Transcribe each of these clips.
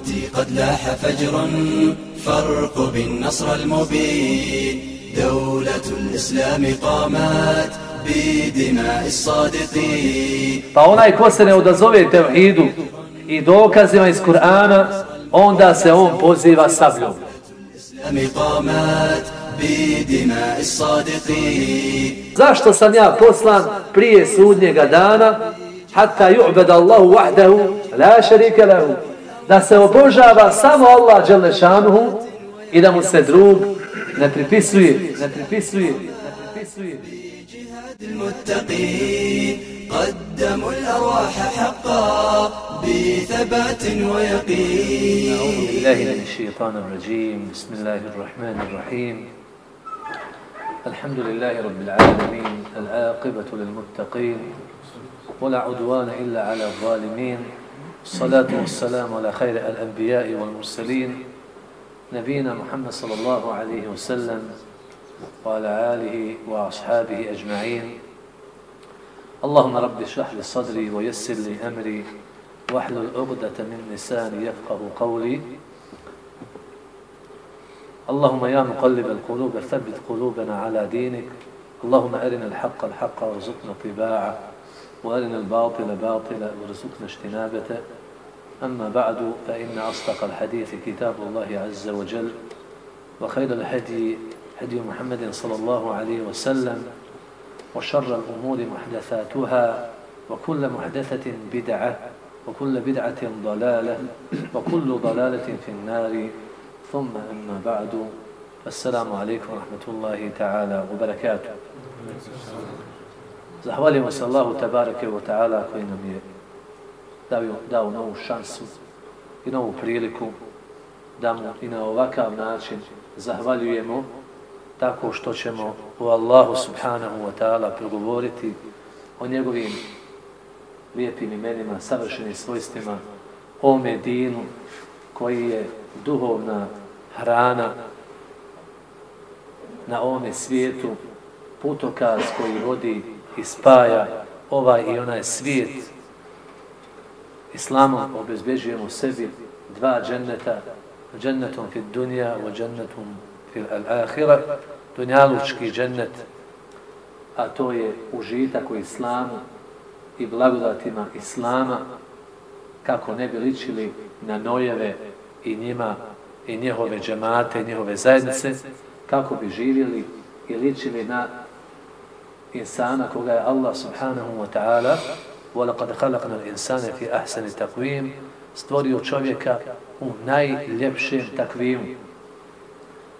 أمتي قد لاح فجر فارقب النصر المبين دولة الإسلام قامت بدماء الصادقين Pa onaj ko se ne odazove tevhidu i dokazima iz Kur'ana, onda se on poziva sabljom. الإسلام قامت بدماء الصادقين Zašto sam ja poslan prije sudnjega dana? Hatta yu'bada Allahu wahdahu la sharika lahu. Da se obožava samo Allah dželle šanuhu i da mu se drug ne pripisuje, ne pripisuje, ne pripisuje. قدموا الأرواح حقا بثبات ويقين أعوذ بالله من الشيطان الرجيم. بسم الله الرحمن الرحيم. الحمد لله رب العالمين العاقبة للمتقين ولا عدوان إلا على الظالمين. الصلاة والسلام على خير الأنبياء والمرسلين نبينا محمد صلى الله عليه وسلم وعلى آله وأصحابه أجمعين. اللهم رب اشرح لي صدري ويسر لي أمري واحلل عقدة من لساني يفقه قولي. اللهم يا مقلب القلوب ثبت قلوبنا على دينك. اللهم أرنا الحق الحق وارزقنا اتباعه. وأرنا الباطل باطلا وارزقنا اجتنابته. أما بعد فإن أصدق الحديث كتاب الله عز وجل وخير الهدي هدي محمد صلى الله عليه وسلم وشر الأمور محدثاتها وكل محدثة بدعة وكل بدعة ضلالة وكل ضلالة في النار. ثم أما بعد السلام عليكم ورحمة الله تعالى وبركاته. Zahvalimo se Allahu tabarake wa ta'ala koji nam je dao, dao novu šansu i novu priliku da mu i na ovakav način zahvaljujemo tako što ćemo u Allahu subhanahu wa ta'ala progovoriti o njegovim lijepim imenima, savršenim svojstvima, o Medinu koji je duhovna hrana na ovome svijetu, putokaz koji vodi i spaja ovaj i onaj svijet. Islamom obezbeđujemo sebi dva dženneta, džennetom fil dunja wa džennetom fil al-akhira, dunjalučki džennet, a to je užitak u islamu i blagodatima islama, kako ne bi ličili na nojeve i njima i njehove džemate, i njehove zajednice, kako bi živjeli i ličili na insana koga je Allah subhanahu wa ta'ala وَلَقَدْ خَلَقْنَا الْإِنسَانَ فِي أَحْسَنِ تَقْوِيمِ stvorio čovjeka u najljepšem takvimu.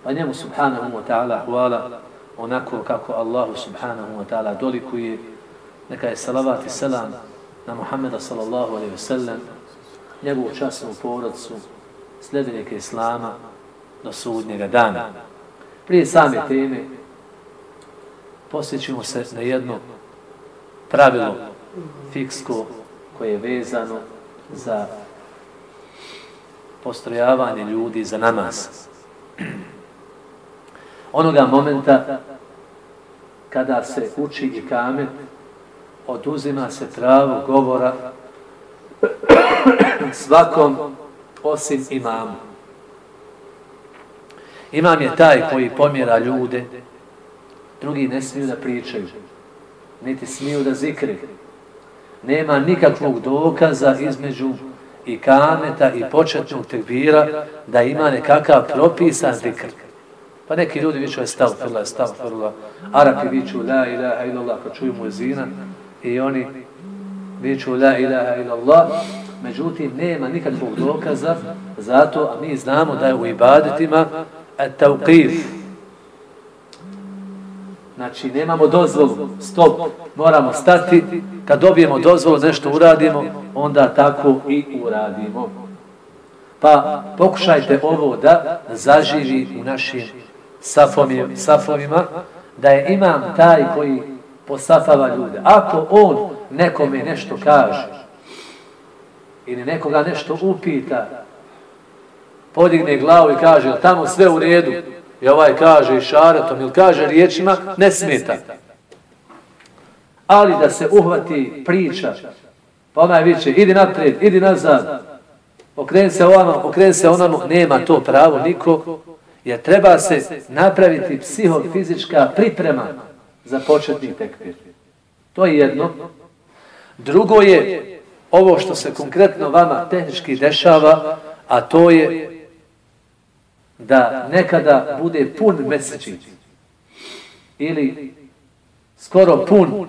Pa njemu subhanahu wa ta'ala hvala onako kako Allahu subhanahu wa ta'ala dolikuje neka je salavat i selam na Muhammeda sallallahu alaihi wa sallam njegovu časnu porodcu sljedenike Islama do sudnjega dana. Prije same teme posjećimo se na jedno pravilo fiksko koje je vezano za postrojavanje ljudi za namaz. Onoga momenta kada se uči i kamet, oduzima se pravo govora svakom osim imamu. Imam je taj koji pomjera ljude, drugi ne smiju da pričaju, niti smiju da zikri. Nema nikakvog dokaza između i kameta i početnog tekbira da ima nekakav propisan zikr. Pa neki ljudi viču estavfirullah, estavfirullah. Arapi viču la ilaha illallah kad čuju muezina i oni viču la ilaha illallah. Međutim, nema nikakvog dokaza zato, a mi znamo da je u ibadetima at-tawqif. Znači, nemamo dozvolu, stop, moramo stati, kad dobijemo dozvolu, nešto uradimo, onda tako i uradimo. Pa pokušajte ovo da zaživi u našim safovima, da je imam taj koji posafava ljude. Ako on nekome nešto kaže, ili nekoga nešto upita, podigne glavu i kaže, tamo sve u redu, i ovaj kaže i šaretom, ili kaže riječima, ne smeta. Ali da se uhvati priča, pa onaj viće, idi naprijed, idi nazad, okreni se ovamo, okreni se onamo, nema to pravo niko, jer treba se napraviti psihofizička priprema za početni tekbir. To je jedno. Drugo je ovo što se konkretno vama tehnički dešava, a to je da nekada bude pun mesečin ili skoro pun,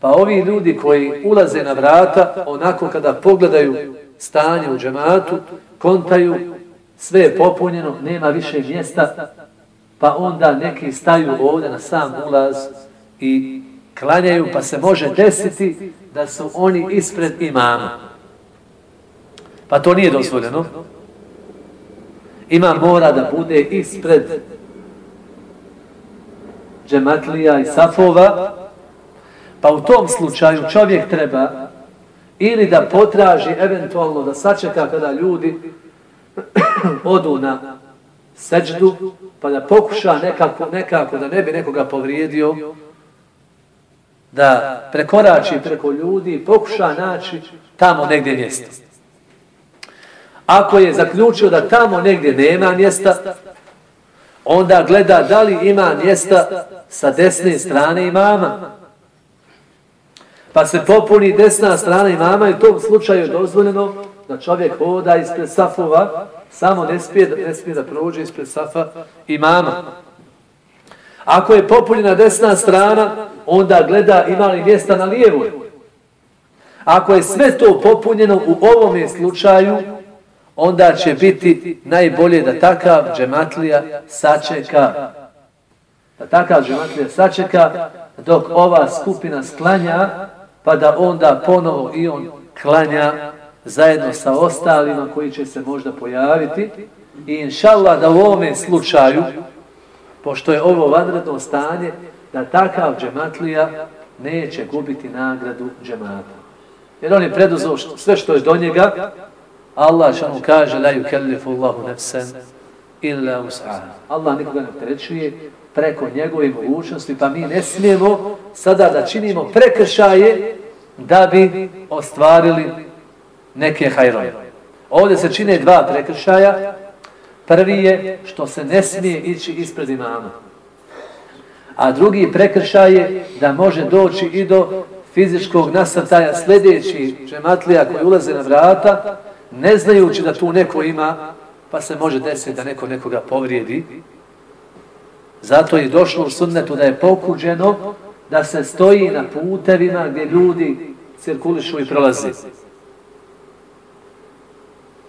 pa ovi ljudi koji ulaze na vrata, onako kada pogledaju stanje u džematu, kontaju, sve je popunjeno, nema više mjesta, pa onda neki staju ovdje na sam ulaz i klanjaju, pa se može desiti da su oni ispred imama. Pa to nije dozvoljeno. Imam mora da bude ispred džematlija i safova, pa u tom slučaju čovjek treba ili da potraži eventualno da sačeka kada ljudi odu na seđdu, pa da pokuša nekako, nekako da ne bi nekoga povrijedio, da prekorači preko ljudi pokuša naći tamo negdje mjesto. Ako je zaključio da tamo negdje nema mjesta, onda gleda da li ima mjesta sa desne strane imama. Pa se popuni desna strana imama i u tom slučaju je dozvoljeno da čovjek hoda ispred safova, samo ne smije, ne smije da prođe ispred safa imama. Ako je popunjena desna strana, onda gleda ima li mjesta na lijevoj. Ako je sve to popunjeno u ovom slučaju, onda će biti najbolje da takav džematlija sačeka. Da takav džematlija sačeka dok ova skupina sklanja, pa da onda ponovo i on klanja zajedno sa ostalima koji će se možda pojaviti. I inša da u ovom slučaju, pošto je ovo vanredno stanje, da takav džematlija neće gubiti nagradu džemata. Jer on je preduzao sve što je do njega, Allah što mu kaže la yukellifu Allahu nefsen illa us'aha. Allah nikoga ne trećuje preko njegove mogućnosti, pa mi ne smijemo sada da činimo prekršaje da bi ostvarili neke hajroje. Ovdje se čine dva prekršaja. Prvi je što se ne smije ići ispred imama. A drugi prekršaj je da može doći i do fizičkog nasrtaja sljedeći džematlija koji ulaze na vrata, ne znajući da tu neko ima, pa se može desiti da neko nekoga povrijedi. Zato je došlo u sunnetu da je pokuđeno da se stoji na putevima gdje ljudi cirkulišu i prolazi.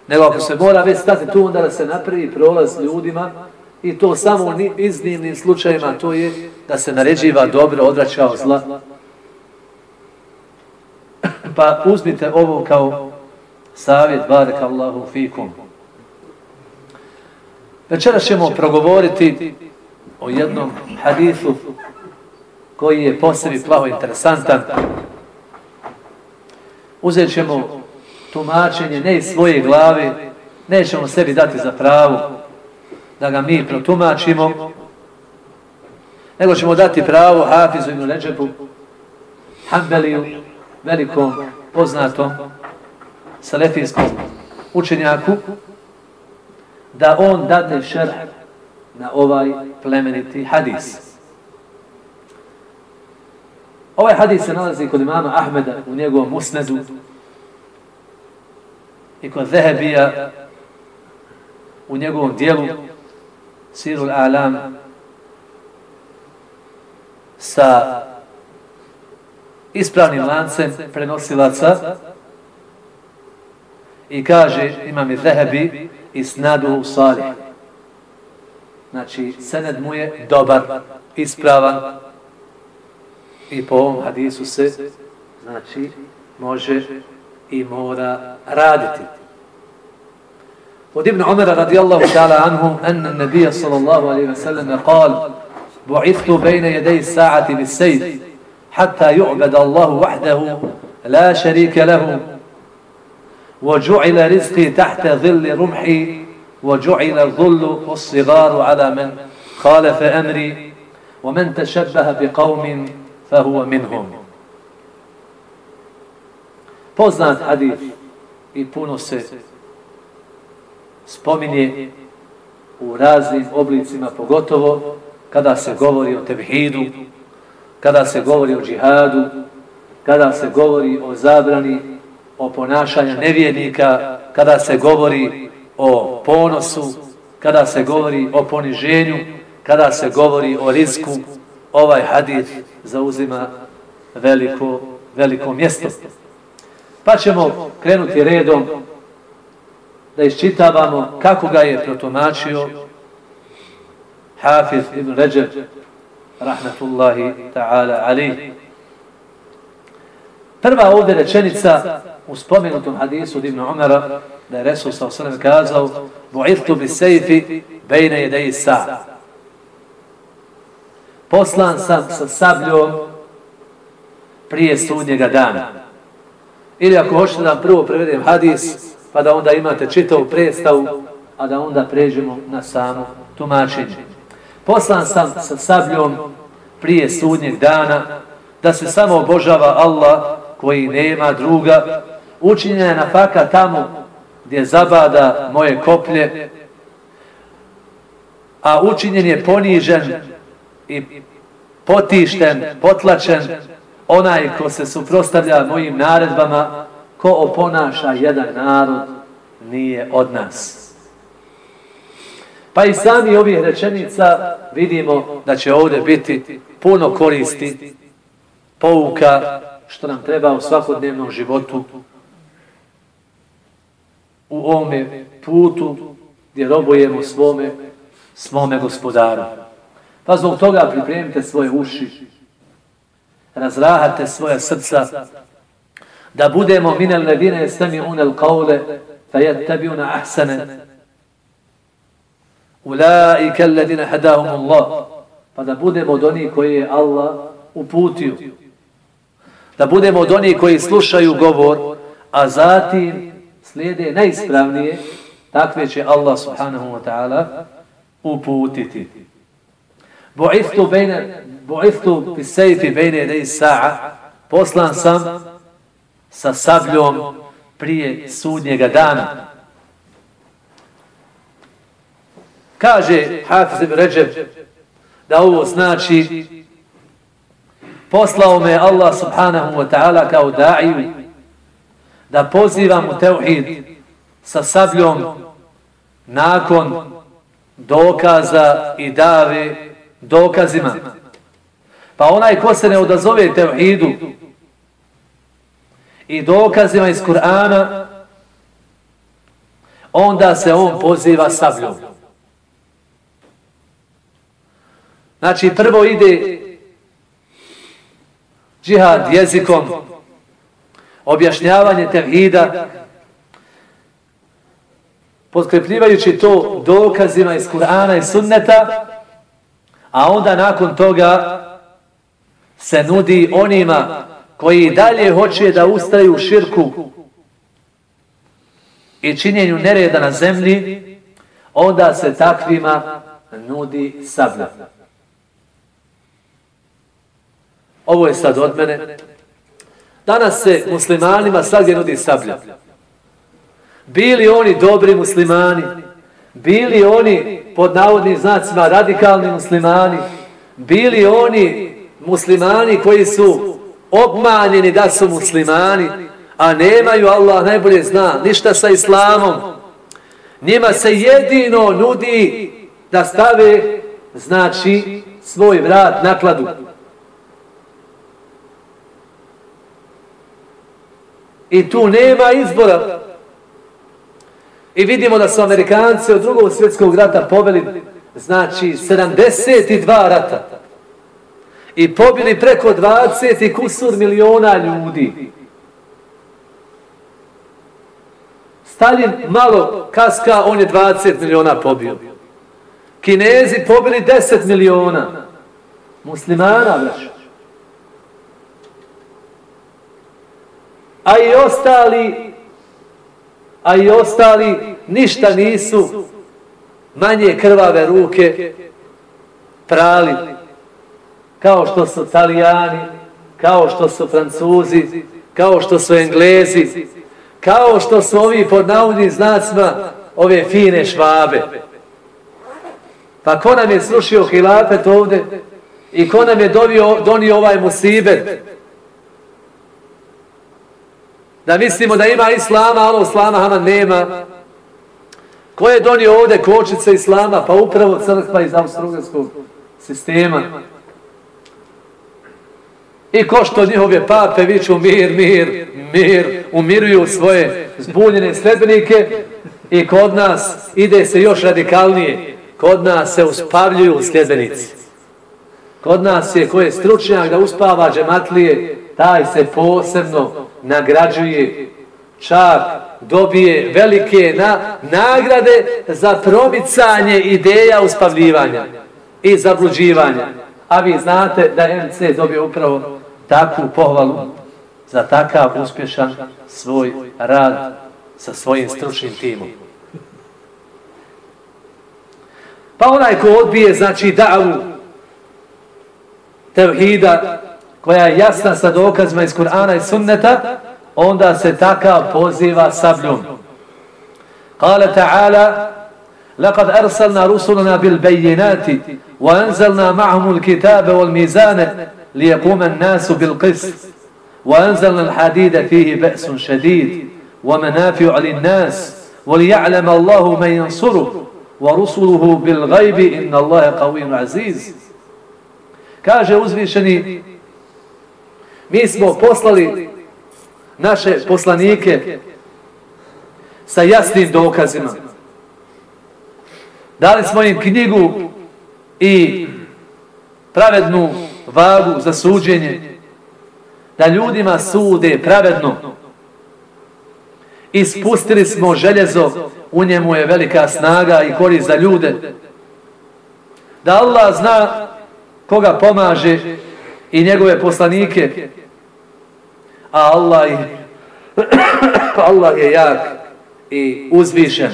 Nego ako se mora već stati tu, onda da se napravi prolaz ljudima i to samo u iznimnim slučajima, to je da se naređiva dobro, odvraćao zla. Pa uzmite ovo kao savjet, barek Allahu fikum. Večera ćemo progovoriti o jednom hadisu koji je posebi plavo interesantan. Uzet ćemo tumačenje ne iz svoje glave, nećemo sebi dati za pravu da ga mi protumačimo, nego ćemo dati pravo Hafizu ibn Leđebu, Hanbeliju, velikom, poznatom, salefijskom učenjaku, da on dade šerh na ovaj plemeniti hadis. Ovaj hadis se nalazi kod imama Ahmeda u njegovom musnedu i kod Zehebija u njegovom dijelu Sirul Alam sa ispravnim lancem prenosilaca i kaže imam i Zehebi i snadu salih. Znači, sened mu je dobar, ispravan i po ovom hadisu se znači, može i mora raditi. Od Ibn Umara radijallahu ta'ala anhu, anna nabija sallallahu alaihi wa sallam قال بعثت بين يدي الساعة بالسيف حتى يعبد الله وحده لا شريك له وجعل رزقي تحت ظل رمحي وجعل الظل والصغار على من خالف أمري ومن تشبه بقوم فهو منهم poznat hadif i puno se spominje u raznim oblicima, pogotovo kada se govori o tevhidu, kada se govori o džihadu, kada se govori o zabrani, o ponašanju nevjednika, kada se govori o ponosu, kada se govori o poniženju, kada se govori o risku, ovaj hadith zauzima veliko, veliko mjesto. Pa ćemo krenuti redom da iščitavamo kako ga je protumačio Hafiz ibn Ređeb rahmetullahi ta'ala ali. Prva ovdje rečenica u spomenutom hadisu od Ibn Umara da je Resul sa osrem kazao Bu'irtu bi sejfi bejne jedeji sa. Poslan sam sa sabljom prije sudnjega dana. Ili ako hoćete da prvo prevedem hadis, pa da onda imate čitavu predstavu, a da onda pređemo na samo tumačenje. Poslan sam sa sabljom prije sudnjeg dana, da se samo obožava Allah koji nema druga, učinjena je nafaka tamo gdje zabada moje koplje, a učinjen je ponižen i potišten, potlačen onaj ko se suprostavlja mojim naredbama, ko oponaša jedan narod, nije od nas. Pa i sami ovih rečenica vidimo da će ovdje biti puno koristi, pouka, što nam treba u svakodnevnom životu, u ovome putu gdje robujemo svome, svome gospodaru. Pa zbog toga pripremite svoje uši, razrahate svoje srca, da budemo minel ledine sami unel kaule, fa jed tebi una ahsane, ulaike ledine hedahum Allah, pa da budemo od onih koji je Allah uputio. Da budemo od onih koji slušaju govor, a zatim slijede najispravnije, takve će Allah subhanahu wa ta'ala uputiti. Bu'iftu bejne, bu'iftu fi bejne jedej sa'a, poslan sam sa sabljom prije sudnjega dana. Kaže Hafiz ibn Ređeb da ovo znači poslao me Allah subhanahu wa ta'ala kao da'iju da pozivam u teuhid sa sabljom nakon dokaza i dave dokazima. Pa onaj ko se ne odazove teuhidu i dokazima iz Kur'ana, onda se on poziva sabljom. Znači prvo ide džihad jezikom, objašnjavanje tevhida, potkrepljivajući to dokazima iz Kur'ana i sunneta, a onda nakon toga se nudi onima koji dalje hoće da ustaju u širku i činjenju nereda na zemlji, onda se takvima nudi sablja. Ovo je sad od mene. Danas se muslimanima svakdje nudi sablja. Bili oni dobri muslimani, bili oni pod navodnim znacima radikalni muslimani, bili oni muslimani koji su obmanjeni da su muslimani, a nemaju Allah najbolje zna ništa sa islamom. Njima se jedino nudi da stave znači svoj vrat nakladu. I tu nema izbora. I vidimo da su Amerikanci od drugog svjetskog rata pobili, znači, 72 rata. I pobili preko 20 i kusur miliona ljudi. Stalin malo kaska, on je 20 miliona pobio. Kinezi pobili 10 miliona. Muslimana, vraću. A i ostali a i ostali ništa nisu manje krvave ruke prali kao što su italijani kao što su francuzi kao što su englezi kao što su ovi pod navodnim znacima ove fine švabe. Pa ko nam je slušio hilafet ovde i ko nam je dovio, donio ovaj musibet? Da mislimo da ima islama, ono islama hama nema. Ko je donio ovde kočice islama? Pa upravo crkva iz austrougarskog sistema. I ko što njihove pape viću mir, mir, mir, umiruju svoje zbunjene sledbenike i kod nas ide se još radikalnije. Kod nas se uspavljuju sljedbenici. Kod nas je ko je stručnjak da uspava džematlije, taj se posebno nagrađuje, čak dobije velike na, nagrade za promicanje ideja uspavljivanja i zabluđivanja. A vi znate da MC dobio upravo takvu pohvalu za takav uspješan svoj rad sa svojim stručnim timom. Pa onaj ko odbije, znači davu tevhida, koja je jasna sa dokazima iz Kur'ana i sunneta, onda se takav poziva sabljom. Kale ta'ala, لقد أرسلنا رسلنا بالبينات وأنزلنا معهم الكتاب والميزان ليقوم الناس بالقسط وأنزلنا الحديد فيه بأس شديد ومنافع للناس وليعلم الله من ينصره ورسله بالغيب إن الله قوي عزيز kaže uzvišeni mi smo poslali naše poslanike sa jasnim dokazima. dali smo im knjigu i pravednu vagu za suđenje, da ljudima sude pravedno. I spustili smo željezo, u njemu je velika snaga i korist za ljude. Da Allah zna koga pomaže i njegove poslanike, a Allah je, Allah je jak i uzvišen.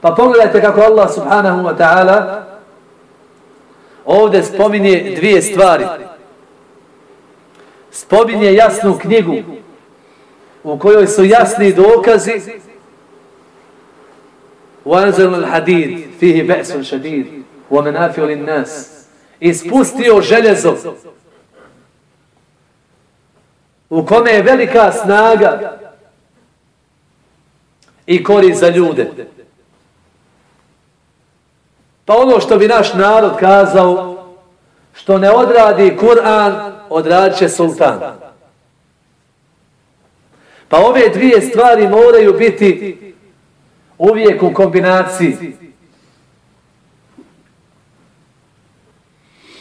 Pa pogledajte kako Allah subhanahu wa ta'ala ovdje spominje dvije stvari. Spominje jasnu knjigu u kojoj su jasni dokazi وَانْزَلْنَ الْحَدِيدِ فِيهِ بَعْسٌ شَدِيدِ وَمَنَافِعُ لِلنَّاسِ Ispustio željezo u kome je velika snaga i korist za ljude. Pa ono što bi naš narod kazao, što ne odradi Kur'an, odradit će sultan. Pa ove dvije stvari moraju biti uvijek u kombinaciji.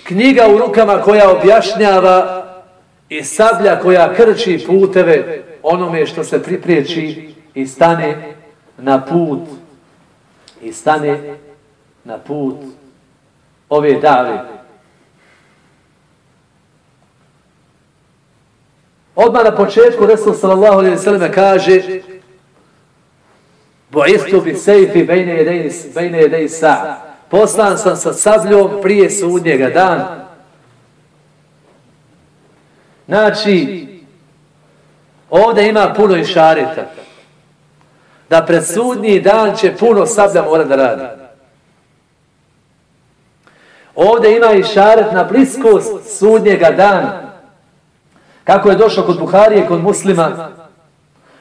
Knjiga u rukama koja objašnjava i sablja koja krči puteve onome što se pripriječi i stane na put i stane na put ove dave. Odmah na početku Resul sallallahu alaihi sallam kaže Bo'istu bi sejfi bejne jedej sa. Poslan sam sa sabljom prije sudnjega dana. Znači, ovdje ima puno išareta. Da pred sudnji dan će puno sablja mora da radi. Ovdje ima i šaret na bliskost sudnjega dana. Kako je došlo kod Buharije, kod muslima,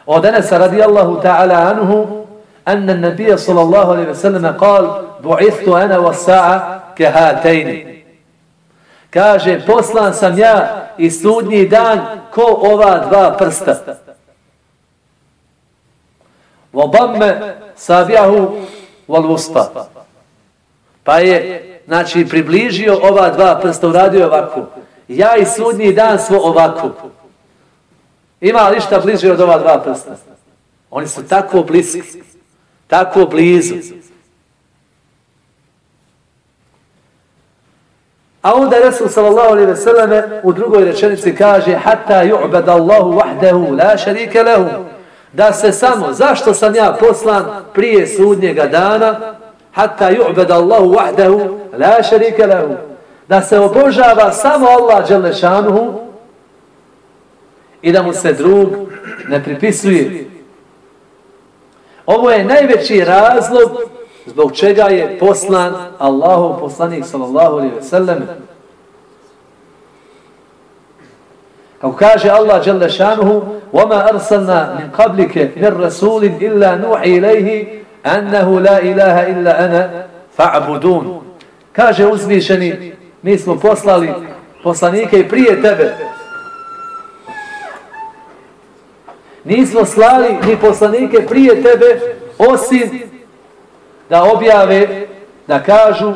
od Anasa radijallahu ta'ala anhu, anna nabija sallallahu alaihi wa sallam kal, bu'ithtu ana wa sa'a kehatejni. Kaže, poslan sam ja i sudnji dan ko ova dva prsta. Vobamme sabjahu wal uspa. Pa je znači približio ova dva prsta, uradio ovako. Ja i sudnji dan smo ovako. Ima li šta bliže od ova dva prsta? Oni su tako bliski, tako blizu. A onda Resul sallallahu alaihi ve selleme u drugoj rečenici kaže hatta yu'bad Allahu wahdahu la sharika lahu. Da se samo zašto sam ja poslan prije sudnjega dana? Hatta yu'bad Allahu wahdahu la sharika lahu. Da se obožava samo Allah dželle šanuhu i da mu se drug ne pripisuje. Ovo je najveći razlog zbog čega je poslan Allahov poslanik sallallahu alaihi ve sellem. Kao kaže Allah dželle šanehu: "Wa ma arsalna min qablika min rasulin illa nuhi ilayhi annahu la ilaha illa ana fa'budun." Kaže uzvišeni: "Mi smo poslali poslanike i prije tebe, Nismo slali ni poslanike prije tebe, osim da objave, da kažu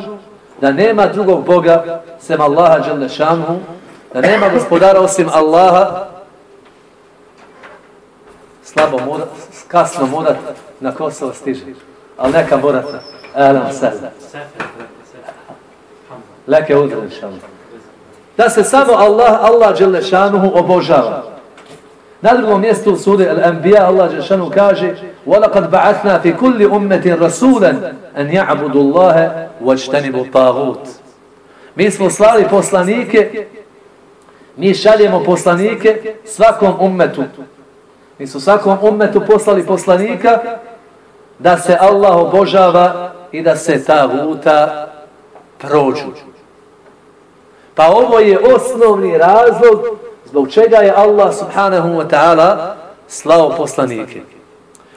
da nema drugog Boga sem Allaha Đalešanu, da nema gospodara osim Allaha, slabo mora, kasno morat na Kosovo stiže, ali neka morata. Elam sada. Leke udre, Da se samo Allah, Allah Đalešanu obožava. Na drugom mjestu u suri Al-Anbiya Allah Žešanu kaže وَلَقَدْ بَعَثْنَا فِي كُلِّ أُمَّةٍ رَسُولًا أَنْ يَعْبُدُ اللَّهَ وَاجْتَنِبُ طَاغُوتِ Mi smo slali poslanike, mi šaljemo poslanike svakom ummetu. Mi su svakom ummetu poslali poslanika da se Allah obožava i da se ta vuta prođu. Pa ovo je osnovni razlog zbog čega je Allah subhanahu wa ta'ala slao poslanike.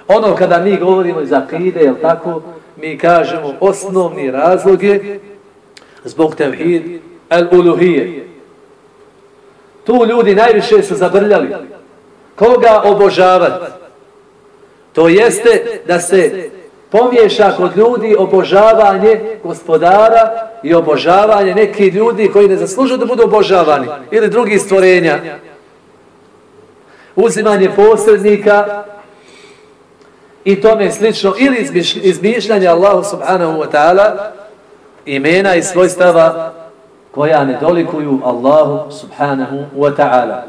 Ono kada mi govorimo iz akide, jel tako, mi kažemo osnovni razlog je zbog tevhid el-uluhije. Tu ljudi najviše su zabrljali. Koga obožavati? To jeste da se pomješa kod ljudi obožavanje gospodara i obožavanje neki ljudi koji ne zaslužuju da budu obožavani ili drugi stvorenja. Uzimanje posrednika i tome slično ili izmišljanje Allahu subhanahu wa ta'ala imena i svojstava koja ne dolikuju Allahu subhanahu wa ta'ala.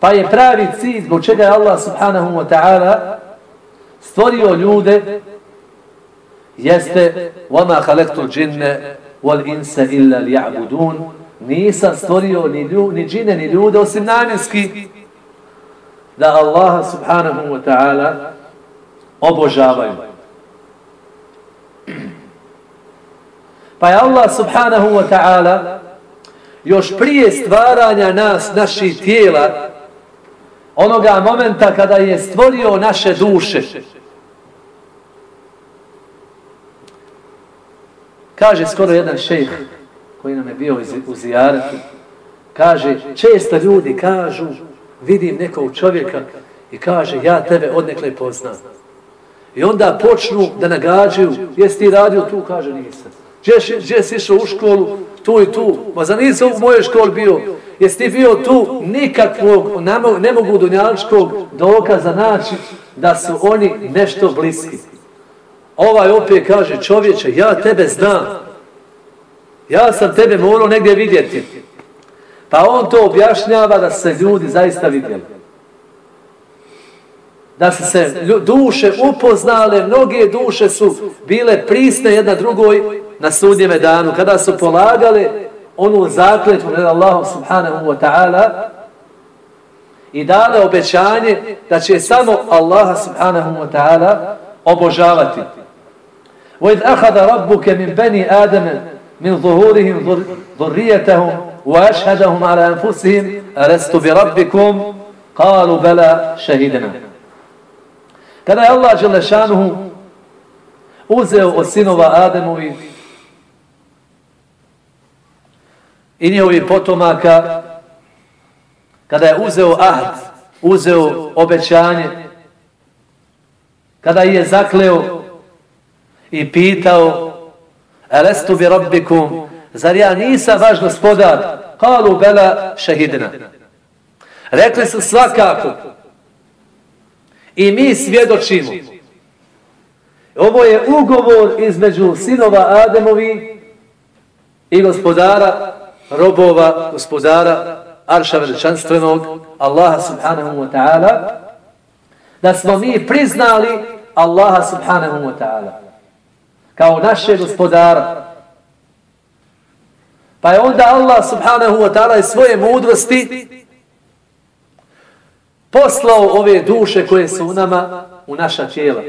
Pa je pravi cilj zbog čega je Allah subhanahu wa ta'ala stvorio ljude jeste وَمَا خَلَقْتُ الْجِنَّ وَالْإِنْسَ إِلَّا لِيَعْبُدُونَ Nisam stvorio ni, lju, ni džine ni ljude osim namjenski da Allaha subhanahu wa ta'ala obožavaju. Pa je Allah subhanahu wa ta'ala još prije stvaranja nas, naših tijela, onoga momenta kada je stvorio naše duše, Kaže skoro jedan šejh koji nam je bio u zijaretu, kaže, često ljudi kažu, vidim nekog čovjeka i kaže, ja tebe odnekle poznam. I onda počnu da nagađaju, jesi ti radio tu, kaže, nisam. Gdje, gdje si išao u školu, tu i tu, ma za nisam u mojoj školi bio, jesi ti bio tu, nikakvog, ne mogu dunjaličkog dokaza naći da su oni nešto bliski. Ovaj opet kaže čovječe, ja tebe znam. Ja sam tebe morao negdje vidjeti. Pa on to objašnjava da se ljudi zaista vidjeli Da se se duše upoznale, mnoge duše su bile prisne jedna drugoj na sudnjeme danu. Kada su polagale onu zakletvu na Allahu subhanahu wa ta'ala i dale obećanje da će samo Allaha subhanahu wa ta'ala obožavati. وإذ أخذ ربك من بني آدم من ظهورهم ذريتهم وأشهدهم على أنفسهم ألست بربكم قالوا بلى شهدنا Kada je Allah Želešanuhu uzeo od sinova Ademovi i njihovi potomaka, kada je uzeo ahd, uzeo obećanje, kada je zakleo i pitao Elestu bi rabbikum Zar ja nisam vaš gospodar? Kalu bela šehidina Rekli su svakako. I mi svjedočimo Ovo je ugovor između sinova Ademovi i gospodara robova, gospodara Arša veličanstvenog Allaha subhanahu wa ta'ala da smo mi priznali Allaha subhanahu wa ta'ala kao naše gospodara. Pa je onda Allah subhanahu wa ta'ala iz svoje mudrosti poslao ove duše koje su u nama u naša tijela.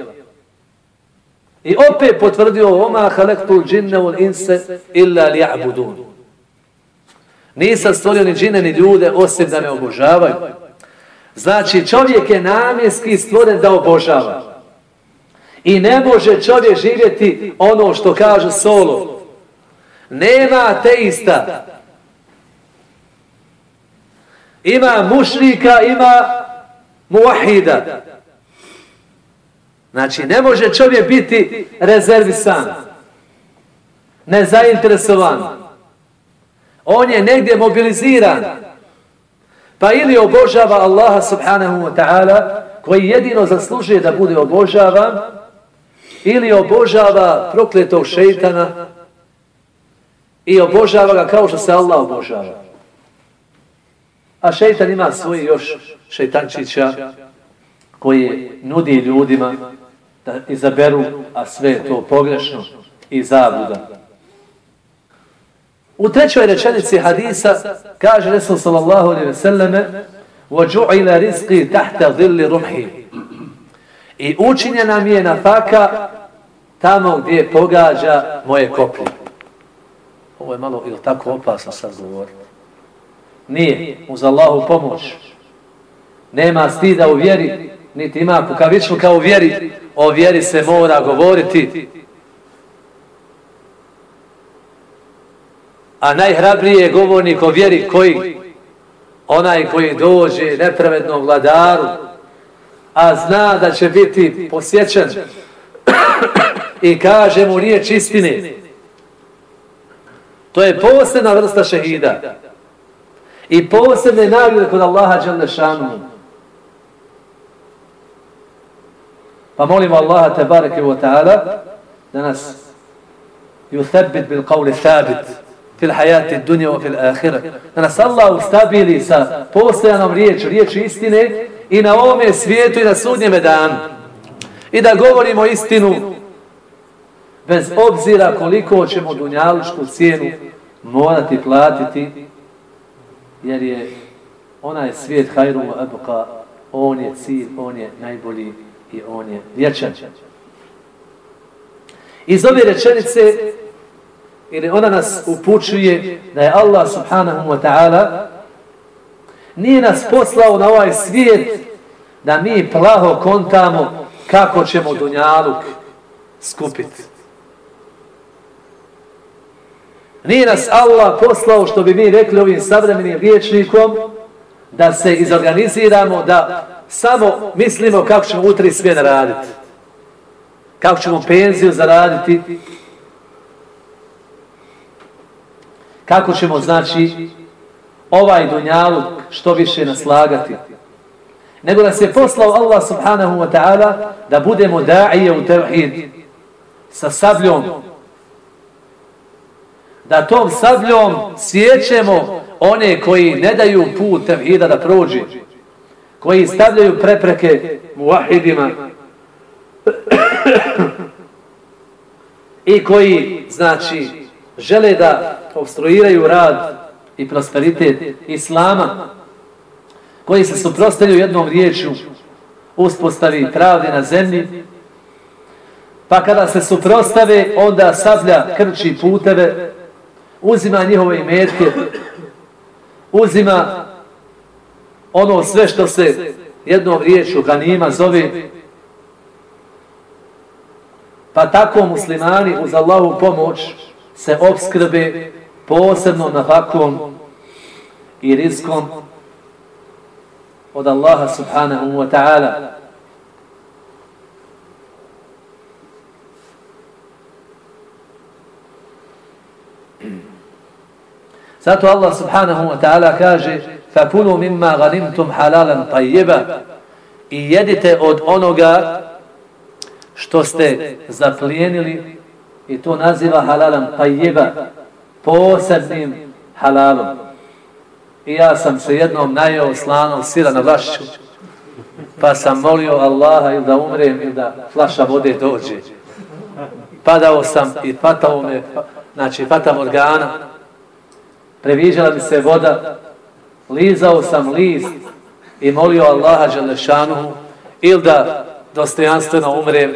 I opet potvrdio oma halektul džinne ul inse illa li abudun. Nisam stvorio ni džine ni ljude osim da me obožavaju. Znači čovjek je namjenski stvoren da obožava. I ne može čovjek živjeti ono što kažu solo. Nema teista. Ima mušrika, ima muahida. Znači, ne može čovjek biti rezervisan, nezainteresovan. On je negdje mobiliziran. Pa ili obožava Allaha subhanahu wa ta'ala, koji jedino zaslužuje da bude obožavan, ili obožava prokletog šeitana i obožava ga kao što se Allah obožava. A šeitan ima svoji još šeitančića koji nudi ljudima da izaberu, a sve je to pogrešno i zabuda. U trećoj rečenici hadisa kaže Resul sallallahu alaihi ve selleme وَجُعِلَ رِزْقِ تَحْتَ ظِلِّ رُمْحِ I učinjena mi je nafaka tamo gdje pogađa moje koplje. Ovo je malo ili tako opasno sad govoriti. Nije, uz Allahu pomoć. Nema stida u vjeri, niti ima kukavičnu kao u vjeri. O vjeri se mora govoriti. A najhrabriji je govornik o vjeri koji, onaj koji dođe nepravednom vladaru, a zna da će biti posjećen i kaže mu riječ istine. To je posebna vrsta šehida. I posebne nagrade kod Allaha Đalešanu. Pa molimo Allaha tebareke wa ta'ala da nas yuthabbit bil qawli thabit fil hayati dunja wa fil ahira. Da nas Allah ustabili sa postojanom riječu, riječu istine i na ovome svijetu i na sudnjeme danu. I da govorimo istinu bez obzira koliko ćemo dunjalučku cijenu morati platiti jer je onaj svijet hajru ebuka, on je cilj, on je najbolji i on je vječan. Iz ove rečenice, ili ona nas upučuje da je Allah subhanahu wa ta'ala nije nas poslao na ovaj svijet da mi plaho kontamo kako ćemo dunjaluk skupiti. Nije nas Allah poslao, što bi mi rekli ovim savremenim riječnikom, da se izorganiziramo, da samo mislimo kako ćemo utri sve raditi. Kako ćemo penziju zaraditi. Kako ćemo, znači, ovaj dunjaluk što više naslagati. Nego da se poslao Allah subhanahu wa ta'ala da budemo da'ije u tevhid sa sabljom da tom sabljom sjećemo one koji ne daju put tevhida da prođe, koji stavljaju prepreke muahidima i koji, znači, žele da obstruiraju rad i prosperitet Islama, koji se suprostavljaju jednom riječju uspostavi pravde na zemlji, pa kada se suprostave, onda sablja krči puteve uzima njihove imetke, uzima ono sve što se jednom riječu ganima zove, pa tako muslimani uz Allahu pomoć se obskrbe posebno na fakom i rizkom od Allaha subhanahu wa ta'ala. Zato Allah subhanahu wa ta'ala kaže فَكُلُوا مِمَّا غَنِمْتُمْ حَلَالًا طَيِّبًا I jedite od onoga što ste zaplijenili i to naziva halalan tajiba posebnim halalom. I ja sam se jednom najeo slanom sira na vašću pa sam molio Allaha ili da umrem ili da flaša vode dođe. Padao sam i patao me, znači patam organa previđala mi se voda, lizao sam list i molio Allaha Želešanu ili da dostojanstveno umrem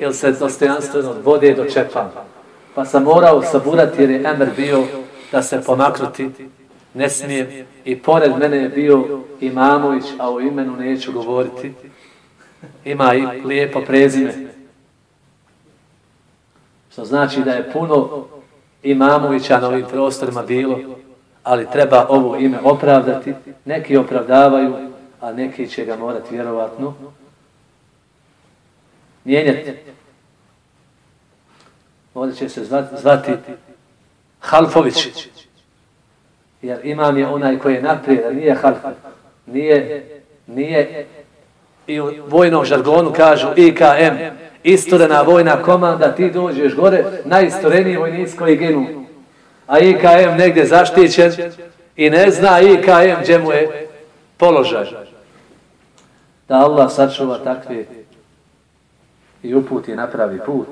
ili se dostojanstveno vode dočepam. Pa sam morao saburati jer je Emer bio da se pomaknuti ne smijem i pored mene je bio Imamović, a o imenu neću govoriti. Ima i lijepo prezime. Što znači da je puno Imamovića na ovim prostorima bilo, ali treba ovo ime opravdati. Neki opravdavaju, a neki će ga morati vjerovatno mijenjati. Ovdje će se zvati, zvati Halfović. Jer imam je onaj koji je naprijed, nije Halfa. Nije, nije i u vojnom žargonu kažu IKM, istorena vojna komanda, ti dođeš gore, najistoreniji vojnici koji ginu. A IKM negdje zaštićen i ne zna IKM gdje mu je položaj. Da Allah sačuva takve i uputi napravi put.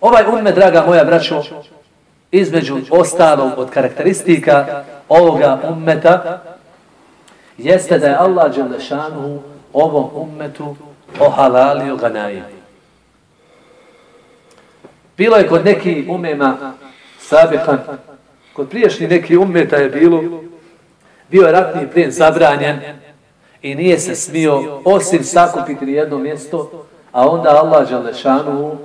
Ovaj umme, draga moja braćo, između ostalog od karakteristika ovoga ummeta, jeste da je Allah Đelešanu ovom ummetu ohalalio ganaje. Bilo je kod neki umema sabihan, kod priješnji neki ummeta je bilo, bio je ratni plijen zabranjen i nije se smio osim sakupiti jedno mjesto, a onda Allah Đelešanu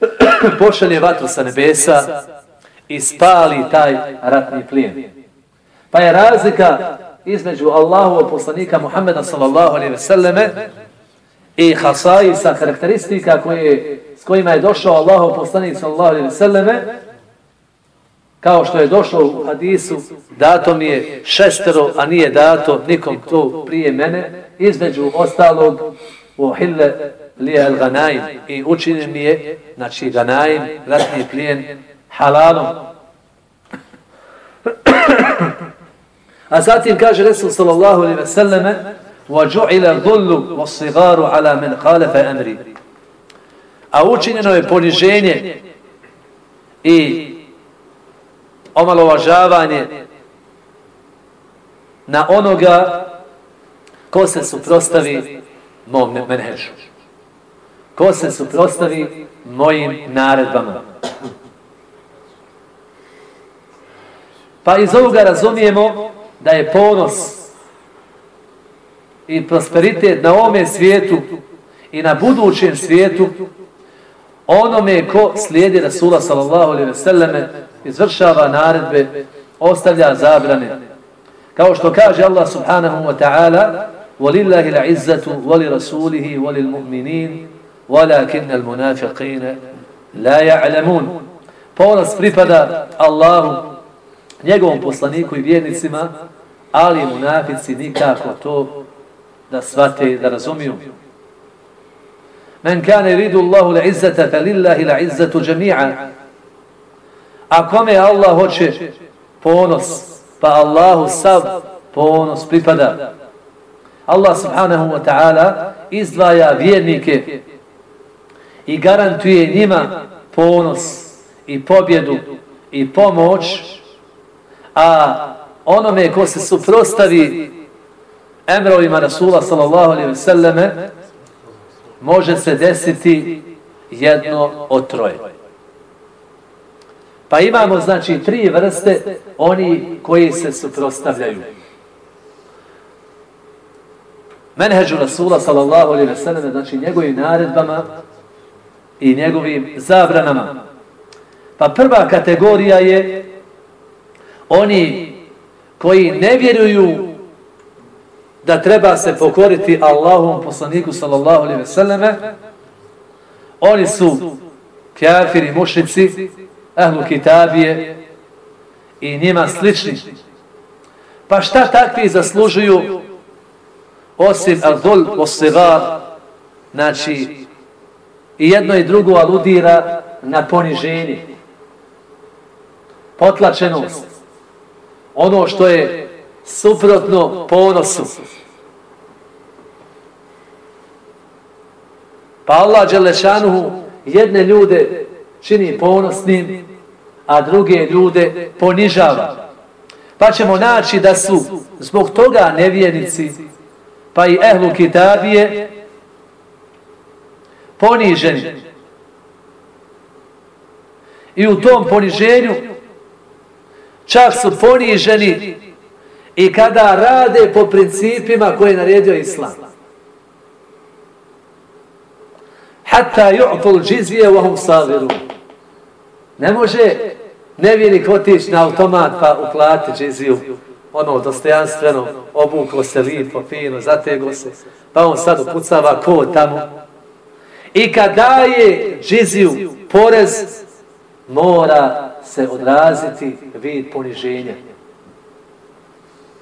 pošalje vatru sa nebesa i spali taj ratni plijen. Pa je razlika između Allahu poslanika Muhammeda sallallahu alaihi ve selleme i hasaisa karakteristika koje, s kojima je došao Allahu poslanik sallallahu alaihi ve selleme kao što je došlo u hadisu dato mi je šestero a nije dato nikom to prije mene između ostalog u hille lije al ganaim i učinim mi je znači ganaim, ratni plijen halalom. A zatim kaže Resul sallallahu alaihi ve selleme وَجُعِلَ ظُلُّ وَصِغَارُ عَلَى مَنْ خَالَفَ أَمْرِ A učinjeno je poniženje i omalovažavanje na onoga ko se suprostavi mom menhežu. Ko se suprostavi mojim naredbama. Pa iz ovoga razumijemo da je ponos i prosperitet na ovome svijetu i na budućem svijetu onome ko slijedi Rasula sallallahu alaihi ve selleme izvršava naredbe ostavlja zabrane kao što kaže Allah subhanahu wa ta'ala وَلِلَّهِ الْعِزَّةُ وَلِرَسُولِهِ وَلِلْمُؤْمِنِينَ وَلَكِنَّ الْمُنَافِقِينَ لَا يَعْلَمُونَ Ponos pripada Allahu njegovom poslaniku i vjernicima, ali munafici nikako to da svate da razumiju. Men kane ridu Allahu la izzata fa lillahi la izzatu jami'a. A kome Allah hoće ponos, pa Allahu sav ponos pripada. Allah subhanahu wa ta'ala izdvaja vjernike i garantuje njima ponos i pobjedu i pomoć a onome ko se suprostavi emrovima Rasula sallallahu alaihi ve selleme može se desiti jedno od troje. Pa imamo znači tri vrste oni koji se suprostavljaju. Menheđu Rasula sallallahu alaihi ve selleme znači njegovim naredbama i njegovim zabranama. Pa prva kategorija je oni koji ne vjeruju da treba se pokoriti Allahom poslaniku sallallahu alaihi ve selleme oni su kafiri mušici ahlu kitabije i njima slični. Pa šta takvi zaslužuju osim al-dhul os-sigar znači i jedno i drugo aludira na poniženje potlačenost ono što je suprotno ponosu. Pa Allah Đelešanuhu jedne ljude čini ponosnim, a druge ljude ponižava. Pa ćemo naći da su zbog toga nevjernici, pa i ehlu kitabije, poniženi. I u tom poniženju čak su poniženi i kada rade po principima koje je naredio Islam. Hatta ju'tul džizije vahum saviru. Ne može nevjerik otići na automat pa uplati džiziju ono dostojanstveno, obuklo se lipo, fino, zatego se, pa on sad upucava kod tamo. I kad daje džiziju, porez, mora se odraziti vid poniženja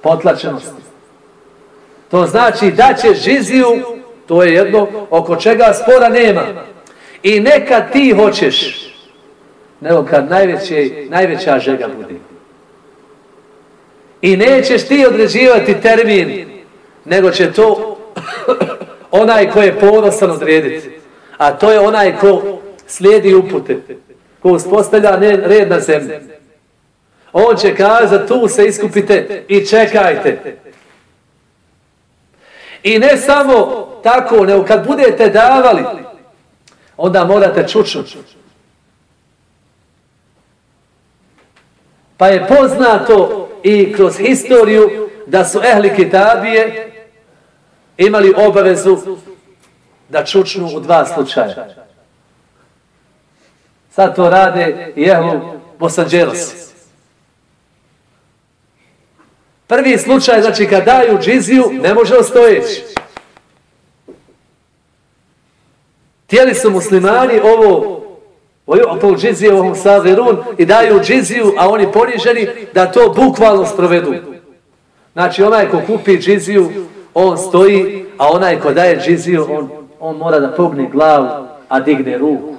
potlačenosti. To znači da će žiziju, to je jedno oko čega spora nema. I neka ti hoćeš, nego kad najveće, najveća žega bude. I nećeš ti određivati termin, nego će to onaj ko je ponosan odrediti. A to je onaj ko slijedi upute, ko uspostavlja red na zemlji. On će kazati tu se iskupite i čekajte. I ne samo tako, nego kad budete davali, onda morate čučnuti. Pa je poznato i kroz historiju da su ehli kitabije imali obavezu da čučnu u dva slučaja. Sad to rade i ehlu Bosanđelosi. Prvi slučaj, znači kad daju džiziju, ne može ostojeći. Tijeli su muslimani ovo, ovo džizije, ovom savirun, i daju džiziju, a oni poniženi, da to bukvalno sprovedu. Znači onaj ko kupi džiziju, on stoji, a onaj ko daje džiziju, on, on mora da pogne glavu, a digne ruku.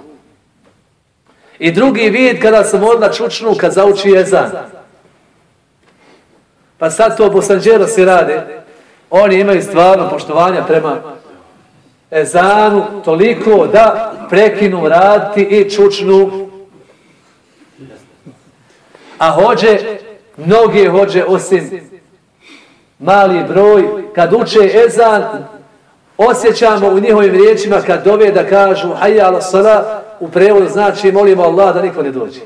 I drugi vid kada se molila čučnu, kad zauči jezan. Pa sad to bosanđero se rade. Oni imaju stvarno poštovanja prema ezanu toliko da prekinu raditi i čučnu. A hođe, mnogi hođe osim mali broj, kad uče ezan, osjećamo u njihovim riječima kad dove da kažu hajjala sala, u prevodu znači molimo Allah da niko ne dođe.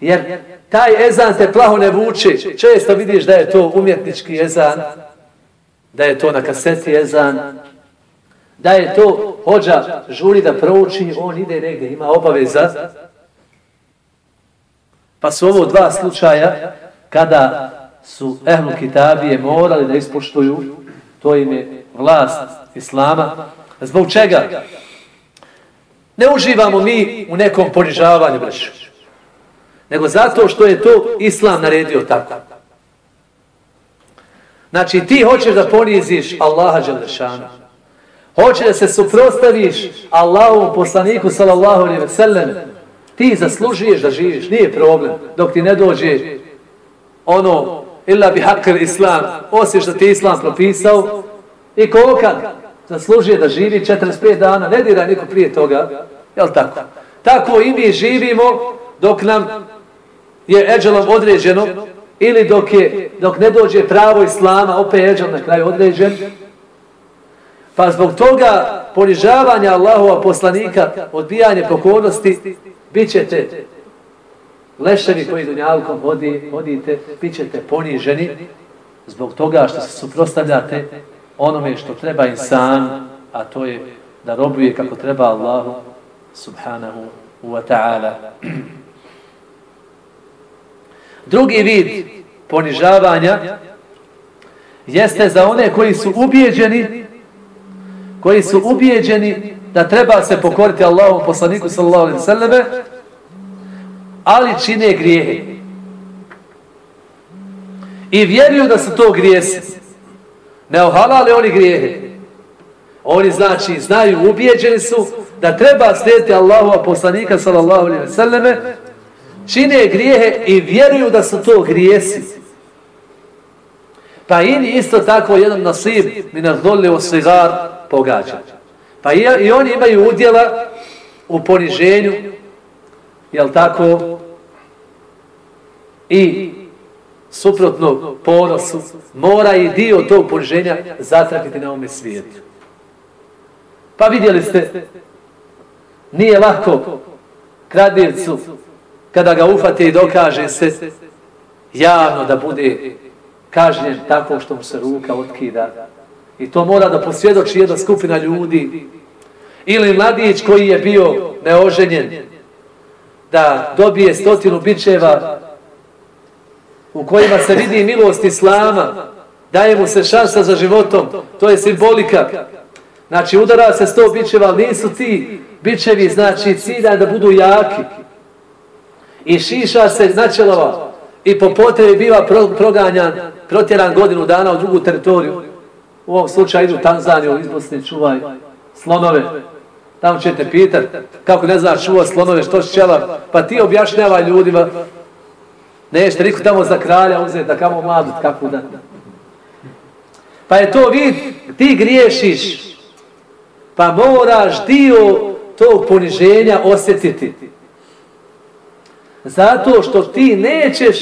Jer taj ezan te plaho ne vuče. Često vidiš da je to umjetnički ezan, da je to na kaseti ezan, da je to hođa žuri da prouči, on ide negdje, ima obaveza. Pa su ovo dva slučaja kada su ehlu kitabije morali da ispoštuju, to im je vlast Islama. Zbog čega? Ne uživamo mi u nekom ponižavanju, brešu nego zato što je to Islam naredio tako. Znači ti hoćeš da poniziš Allaha Đelešana. Hoćeš da se suprostaviš Allahovom poslaniku sallallahu alaihi ve sellem. Ti zaslužuješ da živiš, nije problem. Dok ti ne dođe ono illa bi hakir islam, osim što ti islam propisao i kolikad zaslužuje da živi 45 dana, ne dira niko prije toga, jel tako? Tako i mi živimo dok nam je eđelom određeno ili dok, je, dok ne dođe pravo islama, opet je eđel na kraju određen. Pa zbog toga ponižavanja Allahova poslanika, odbijanje pokornosti, bit ćete leševi koji dunjalkom hodi, hodite, bit ćete poniženi zbog toga što se suprostavljate onome što treba insan, a to je da robuje kako treba Allahu subhanahu wa ta'ala. Drugi vid ponižavanja jeste za one koji su ubijeđeni koji su ubijeđeni da treba se pokoriti Allahom poslaniku sallallahu alaihi sallame ali čine grijehe i vjeruju da su to grijesi ne ohalale oni grijehe oni znači znaju ubijeđeni su da treba slijediti Allahova poslanika sallallahu alaihi sallame čine grijehe i vjeruju da su to grijesi. Pa ini isto tako jedan nasib mi nas o sigar pogađa. Pa i, i oni imaju udjela u poniženju, jel tako, i suprotno ponosu, mora i dio tog poniženja zatrapiti na ovome svijetu. Pa vidjeli ste, nije lako kradivcu kada ga ufate i dokaže se javno da bude kažnjen tako što mu se ruka otkida. I to mora da posvjedoči jedna skupina ljudi ili mladić koji je bio neoženjen da dobije stotinu bičeva u kojima se vidi milost Islama, daje mu se šansa za životom, to je simbolika. Znači udara se sto bičeva, ali nisu ti bičevi, znači cilja da budu jaki. I šiša se načelova i po potrebi biva pro, proganjan, protjeran godinu dana u drugu teritoriju. U ovom slučaju idu Tanzaniju, iz Bosne, čuvaj slonove. Tamo ćete pitat kako ne znaš čuva slonove, što će čela. Pa ti objašnjavaj ljudima. Nešte niko tamo za kralja uzeti da kamo mladu, kako da. Pa je to vid, ti griješiš. Pa moraš dio tog poniženja osjetiti. Zato što ti nećeš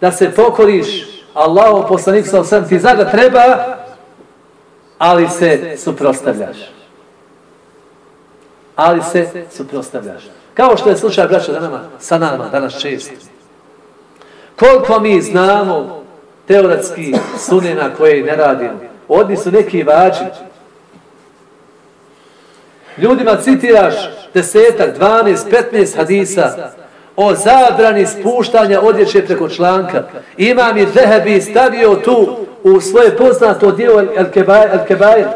da se pokoriš Allahom poslanik sa osam ti zada treba, ali se suprostavljaš. Ali se suprostavljaš. Kao što je slučaj braća da nama, sa nama danas često. Koliko mi znamo teoretski sunena koje ne radimo. Odni su neki vađi. Ljudima citiraš desetak, 12, 15 hadisa o zabrani spuštanja odjeće preko članka. Imam i Zehebi stavio tu u svoje poznato dijelo El-Kebair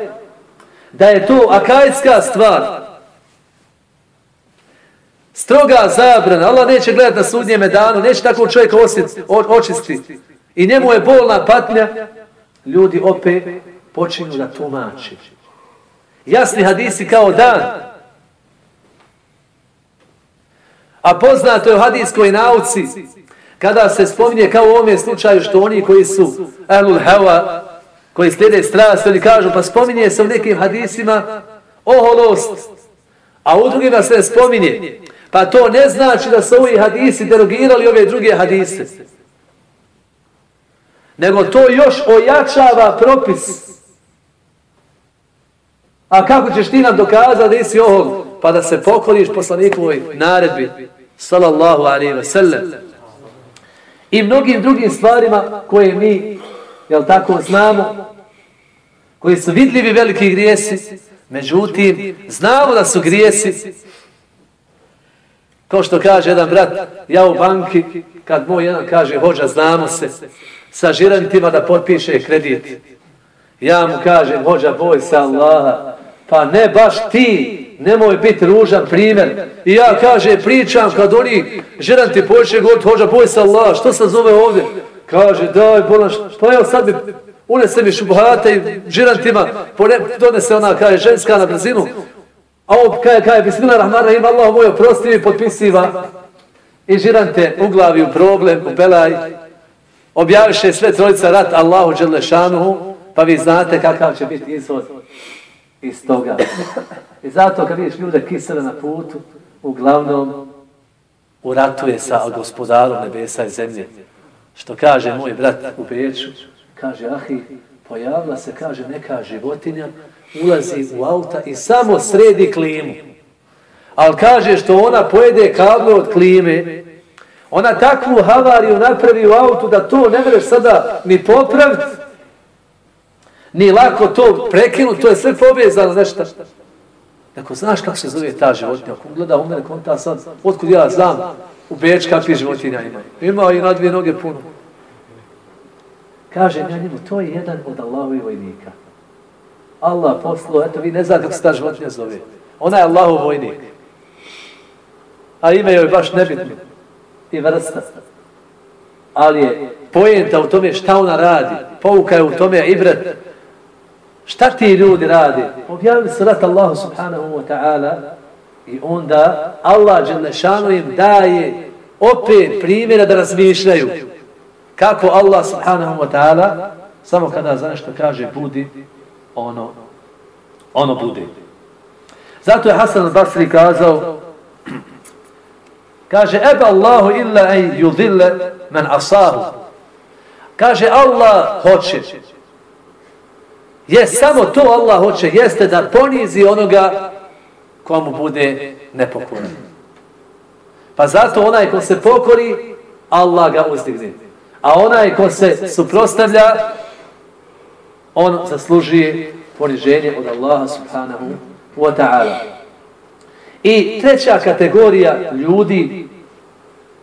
da je to akajska stvar. Stroga zabrana. Allah neće gledati na sudnjeme danu, neće tako čovjeka očistiti. I njemu je bolna patnja. Ljudi opet počinju da tumači. Jasni hadisi kao dan. A poznato je u hadijskoj nauci, kada se spominje kao u ovome slučaju što oni koji su ahlul hava, koji slijede strast, oni kažu, pa spominje se u nekim hadisima oholost, a u drugima se spominje. Pa to ne znači da su ovi hadisi derogirali ove druge hadise. Nego to još ojačava propis. A kako ćeš ti nam dokazati da si ovog? Pa da se pokoliš poslanikovoj naredbi. Salallahu alaihi wa sallam. I mnogim drugim stvarima koje mi, jel tako, znamo, koji su vidljivi veliki grijesi, međutim, znamo da su grijesi, Ko što kaže jedan brat, ja u banki, kad moj jedan kaže, hođa, znamo se, sa žirantima da potpiše kredit. Ja mu kažem, hođa, boj se Allaha, pa ne baš ti, nemoj biti ružan primjer. I ja kaže, pričam kad oni žiranti počne govoriti, hođa, boj se Allaha, što se zove ovdje? Kaže, daj, bolan, pa evo sad bi unese mi šubhate i žirantima, donese ona, kaže, ženska na brzinu, A ovo kaj, kaj, bismillah rahman rahim, Allah moj oprosti mi potpisiva i žirante u glavi u problem, u belaj. Objaviše sve trojica rat Allahu Đelešanuhu, pa vi znate kakav će biti izvod iz toga. I zato kad vidiš ljude kisele na putu, uglavnom u uratuje sa gospodarom nebesa i zemlje. Što kaže moj brat u Beču, kaže, ahi, pojavila se, kaže, neka životinja, ulazi u auta i samo sredi klimu. Ali kaže što ona pojede kablo od klime, ona takvu havariju napravi u autu da to ne vreš sada ni popraviti, ni lako to prekinuti, to je sve povezano, znaš šta. Dakle, znaš kako se zove ta životinja? Ako gleda u mene konta sad, otkud ja znam u Beč kakvi životinja ima. Ima i na dvije noge puno. Kaže na njemu, to je jedan od Allahovi vojnika. Allah poslo, eto vi ne znate kako se ta životinja zove. Ona je Allahov vojnik. A ime joj baš nebitno. I vrsta. Ali je pojenta u tome šta ona radi. Pouka je u tome ibret. Šta ti ljudi radi? Objavili se rat Allahu subhanahu wa ta'ala i onda Allah Đelešanu im daje opet primjera da razmišljaju kako Allah subhanahu wa ta'ala samo kada za nešto kaže budi ono, ono bude. Zato je Hasan Basri kazao, kaže, eba Allahu illa ej yudille men asahu. Kaže, Allah hoće. Je samo to Allah hoće, jeste da ponizi onoga komu bude nepokoran. Pa zato onaj ko se pokori, Allah ga uzdigne. A onaj ko se suprostavlja, on zaslužuje poniženje od Allaha subhanahu wa ta'ala. I treća kategorija ljudi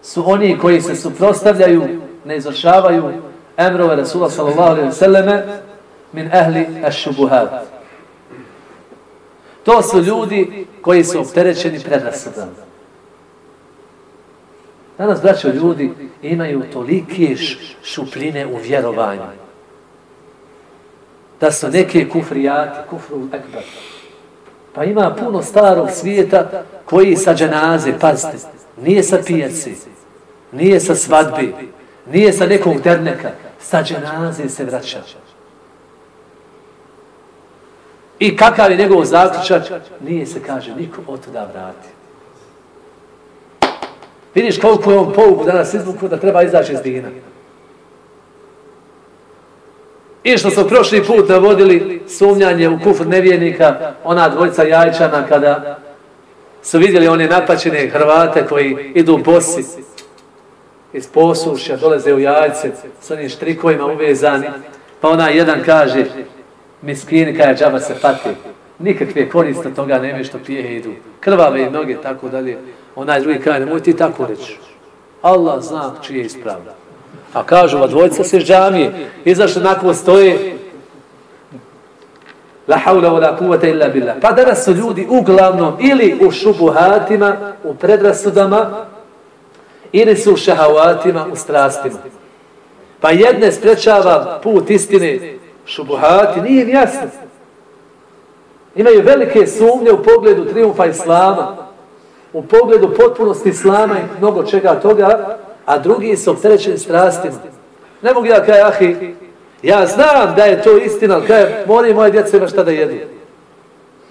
su oni koji se suprostavljaju, ne izvršavaju emrove Rasula sallallahu alaihi wa sallame min ahli ash-shubuhat. To su ljudi koji su opterećeni predrasudama. Danas, braćo, ljudi imaju tolike šupline u vjerovanju. Da su neke kufrijati, kufru ekbar. Pa ima puno starog svijeta koji sa dženaze, pazite, nije sa pijaci, nije sa svadbi, nije sa nekog derneka, sa dženaze se vraća. I kakav je njegov zaključak? Nije se, kaže, niko od da vrati. Vidiš koliko je on pouku danas izvuku da treba izaći iz dina. I što su prošli put navodili sumnjanje u kufr nevjernika, ona dvojca jajčana kada su vidjeli one napačene Hrvate koji idu u bosi iz posušja, dolaze u jajce s onim štrikovima uvezani, pa ona jedan kaže, miskini kada džaba se pati, nikakve koriste toga nema što pije idu, krvave i noge, tako dalje. Onaj drugi kaže, nemoj ti tako reći. Allah zna čije je ispravno. A kažu, va dvojica se džamije, izašli nakon stoje, la haula wa la kuvata illa billah. Pa danas su ljudi uglavnom ili u šubuhatima, u predrasudama, ili su u šahavatima, u strastima. Pa jedne sprečava put istine šubuhati, nije jasno. Imaju velike sumnje u pogledu triumfa Islama, u pogledu potpunosti Islama i mnogo čega toga, a drugi su opterećeni strastima. Ne mogu ja kaj, ahi, ja znam da je to istina, ali kaj, mori moje djece ima šta da jedu.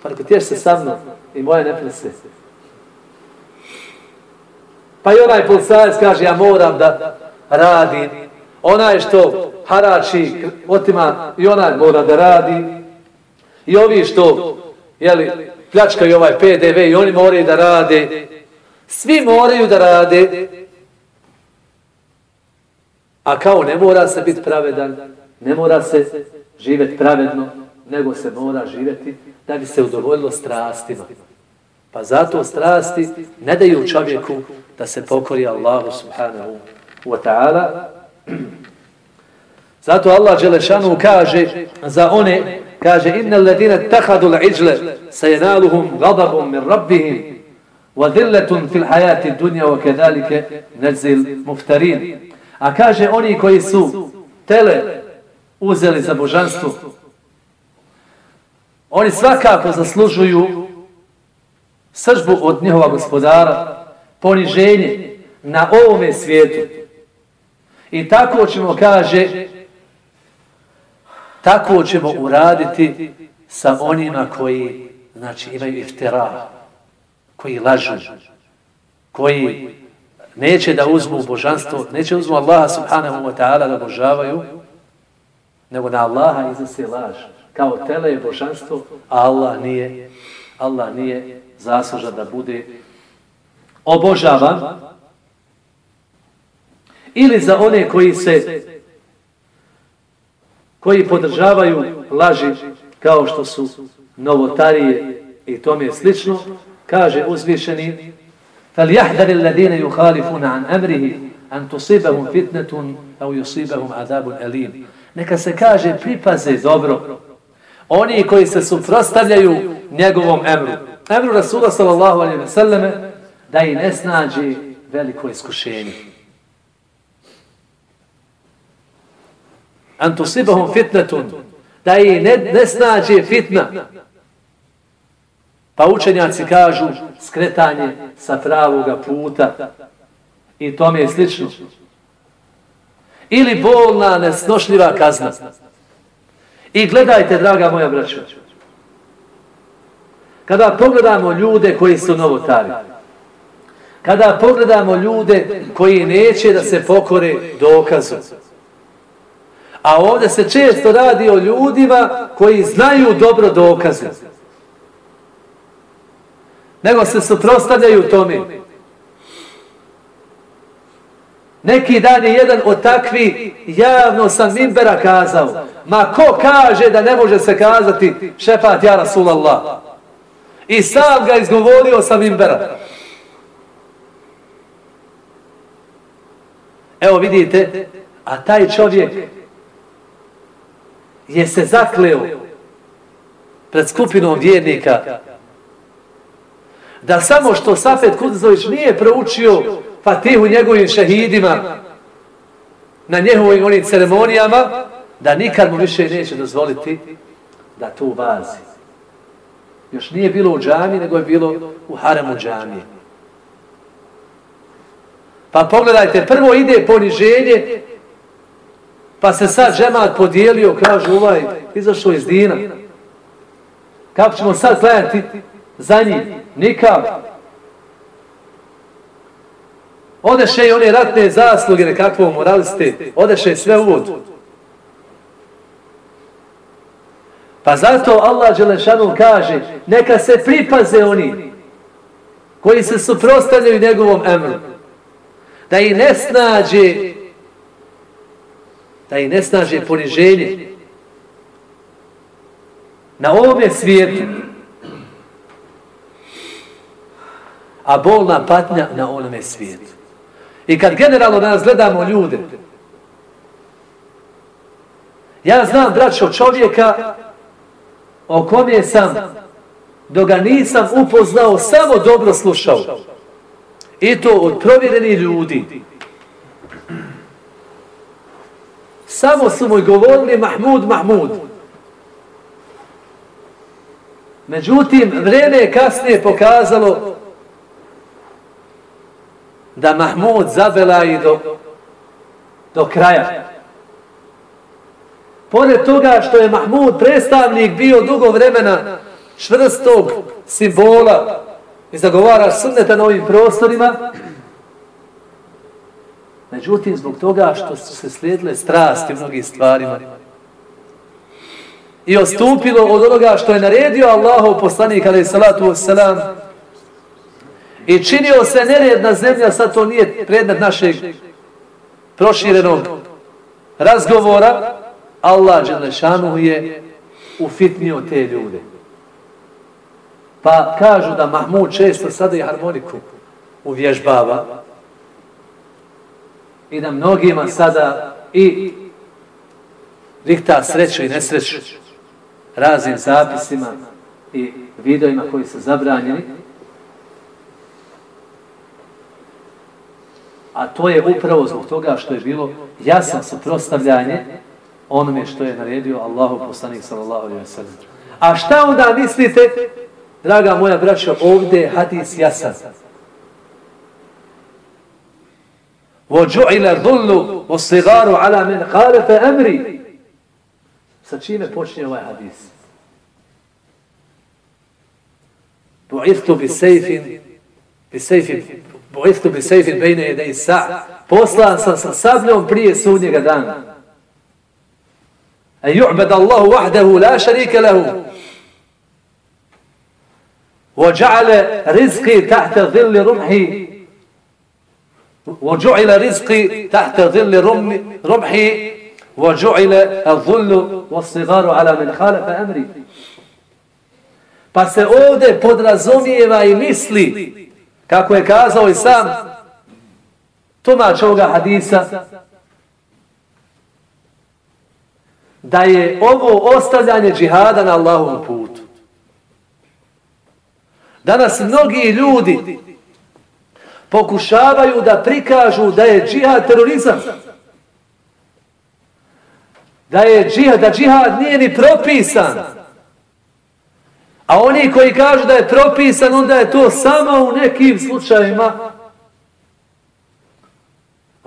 Pa neko tješ se sa mnom i moje ne plese. Pa i onaj policajac kaže, ja moram da radim. Onaj što harači, otima, i onaj mora da radi. I ovi što, jeli, pljačkaju ovaj PDV i oni moraju da rade. Svi moraju da rade. A kao ne mora se biti pravedan, ne mora se živjeti pravedno, nego se mora živjeti da bi se udovoljilo strastima. Pa zato strasti ne daju čovjeku da se pokori Allahu subhanahu wa ta'ala. Zato Allah Đelešanu kaže za one kaže innal ladina takhadul ijla sajenaluhum ghadabun min rabbihim wa dhillatun fil hajati dunja wa kedalike najzil muftarin a kaže oni koji su tele uzeli za božanstvo. Oni svakako zaslužuju sržbu od njihova gospodara poniženje na ovome svijetu. I tako ćemo kaže Tako ćemo uraditi sa onima koji znači, imaju iftira, koji lažu, koji neće da uzmu božanstvo, neće uzmu Allaha subhanahu wa ta'ala da božavaju, nego na Allaha iznose laž. Kao tele je božanstvo, a Allah nije, Allah nije zaslužan da bude obožavan. Ili za one koji se koji podržavaju laži kao što su novotarije i tome slično, kaže uzvišeni فَلْيَحْدَرِ الَّذِينَ يُخَالِفُونَ عَنْ أَمْرِهِ أَنْ تُصِبَهُمْ فِتْنَةٌ أَوْ يُصِبَهُمْ عَذَابٌ أَلِيمٌ Neka se kaže pripaze dobro oni koji se suprostavljaju njegovom emru. Emru Rasula sallallahu alaihi ve selleme da i ne snađe veliko iskušenje. an tusibahum fitnetun, da i ne, ne snađe fitna. Pa učenjaci kažu skretanje sa pravoga puta i tome je slično. Ili bolna, nesnošljiva kazna. I gledajte, draga moja braća, kada pogledamo ljude koji su novotari, kada pogledamo ljude koji neće da se pokore dokazu, a ovdje se često radi o ljudima koji znaju dobro dokaze, nego se suprostavljaju tome. Neki dan je jedan od takvi javno sam Mimbera kazao, ma ko kaže da ne može se kazati šefat ja Rasulallah. I sam ga izgovorio sa Mimbera. Evo vidite, a taj čovjek je se zakleo pred skupinom vjernika da samo što Safet Kudzović nije proučio Fatihu njegovim šehidima na njegovim onim ceremonijama, da nikad mu više neće dozvoliti da tu vazi. Još nije bilo u džami, nego je bilo u haremu džamije. Pa pogledajte, prvo ide poniženje, pa se sad džemat podijelio, kaže ovaj, izašao iz dina. Kako ćemo sad gledati za njih? Nikam. Odeše i one ratne zasluge nekakvog moraliste, odeše sve uvod. Pa zato Allah Đelešanu kaže, neka se pripaze oni koji se suprostavljaju njegovom emru. Da i ne snađe da i ne snaže poniženje na ovome svijetu a bolna patnja na onome svijetu. I kad generalno nas gledamo ljude, ja znam, braćo, čovjeka o kom je sam, dok ga nisam upoznao, samo dobro slušao. I to od provjerenih ljudi. Samo su mu govorili Mahmud, Mahmud. Međutim, vreme je kasnije pokazalo da Mahmud zabela i do, do kraja. Pored toga što je Mahmud predstavnik bio dugo vremena čvrstog simbola i zagovara sunneta na ovim prostorima, međutim zbog toga što su se slijedile strasti u mnogim stvarima i ostupilo od onoga što je naredio Allahov poslanik alaih salatu wasalam, i činio se neredna zemlja, sad to nije predmet našeg proširenog razgovora, Allah Đelešanu je ufitnio te ljude. Pa kažu da Mahmud često sada i harmoniku uvježbava. I da mnogima sada i rihta sreću i nesreću raznim zapisima i videojima koji su zabranjeni, a to je upravo zbog toga što je bilo jasno suprostavljanje onome što je naredio Allahu poslanik sallallahu alejhi ve sellem. A šta onda mislite, draga moja braćo, ovdje hadis jasan. وَجُعِلَ ذُلُّ وَصِغَارُ عَلَى مِنْ خَالِفَ أَمْرِ Sa čime počinje ovaj hadis? بُعِثْتُ بِسَيْفٍ بِسَيْفٍ Boistu bi sejfin bejne jede i sa. Poslan sam sa sabljom prije sudnjega dana. A ju'bed Allahu wahdahu la šarike lehu. وجعل رزقي تحت ظل رمحي وجعل رزقي تحت ظل رمحي وجعل الظل والصغار على من خالف أمري pa se ovdje podrazumijeva i misli Kako je kazao i sam tumač ovoga hadisa, da je ovo ostavljanje džihada na Allahovom putu. Danas mnogi ljudi pokušavaju da prikažu da je džihad terorizam. Da je džihad, da džihad nije ni propisan. A oni koji kažu da je propisan, onda je to samo u nekim slučajima.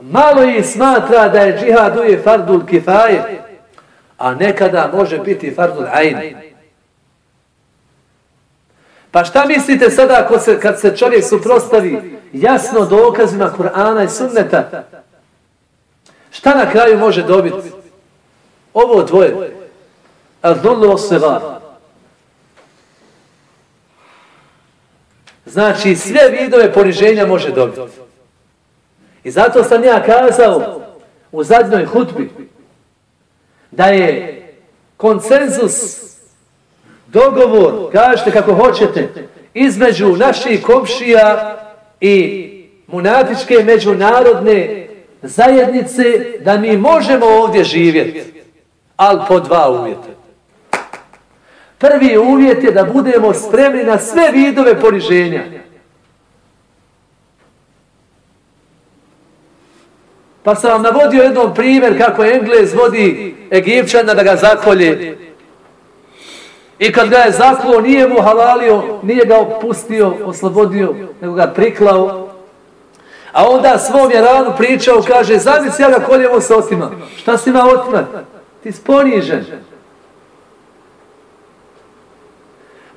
Malo ih smatra da je džihad uje fardul kifaje, a nekada može biti fardul ajn. Pa šta mislite sada kad se, kad se čovjek suprostavi jasno dokazima Kur'ana i sunneta? Šta na kraju može dobiti? Ovo dvoje. Ardullu oseva. Znači, sve vidove poniženja može dobiti. I zato sam ja kazao u zadnjoj hutbi da je konsenzus, dogovor, kažete kako hoćete, između naših komšija i munatičke međunarodne zajednice da mi možemo ovdje živjeti, ali po dva uvjeta. Prvi uvjet je da budemo spremni na sve vidove poniženja. Pa sam vam navodio jednom primjer kako Englez vodi Egipćana da ga zakolje. I kad ga je zaklo, nije mu halalio, nije ga opustio, oslobodio, nego ga priklao. A onda svom je ranu pričao, kaže, zamisli ja ga koljevo sa otima. Šta si ima otima? Ti sponižen.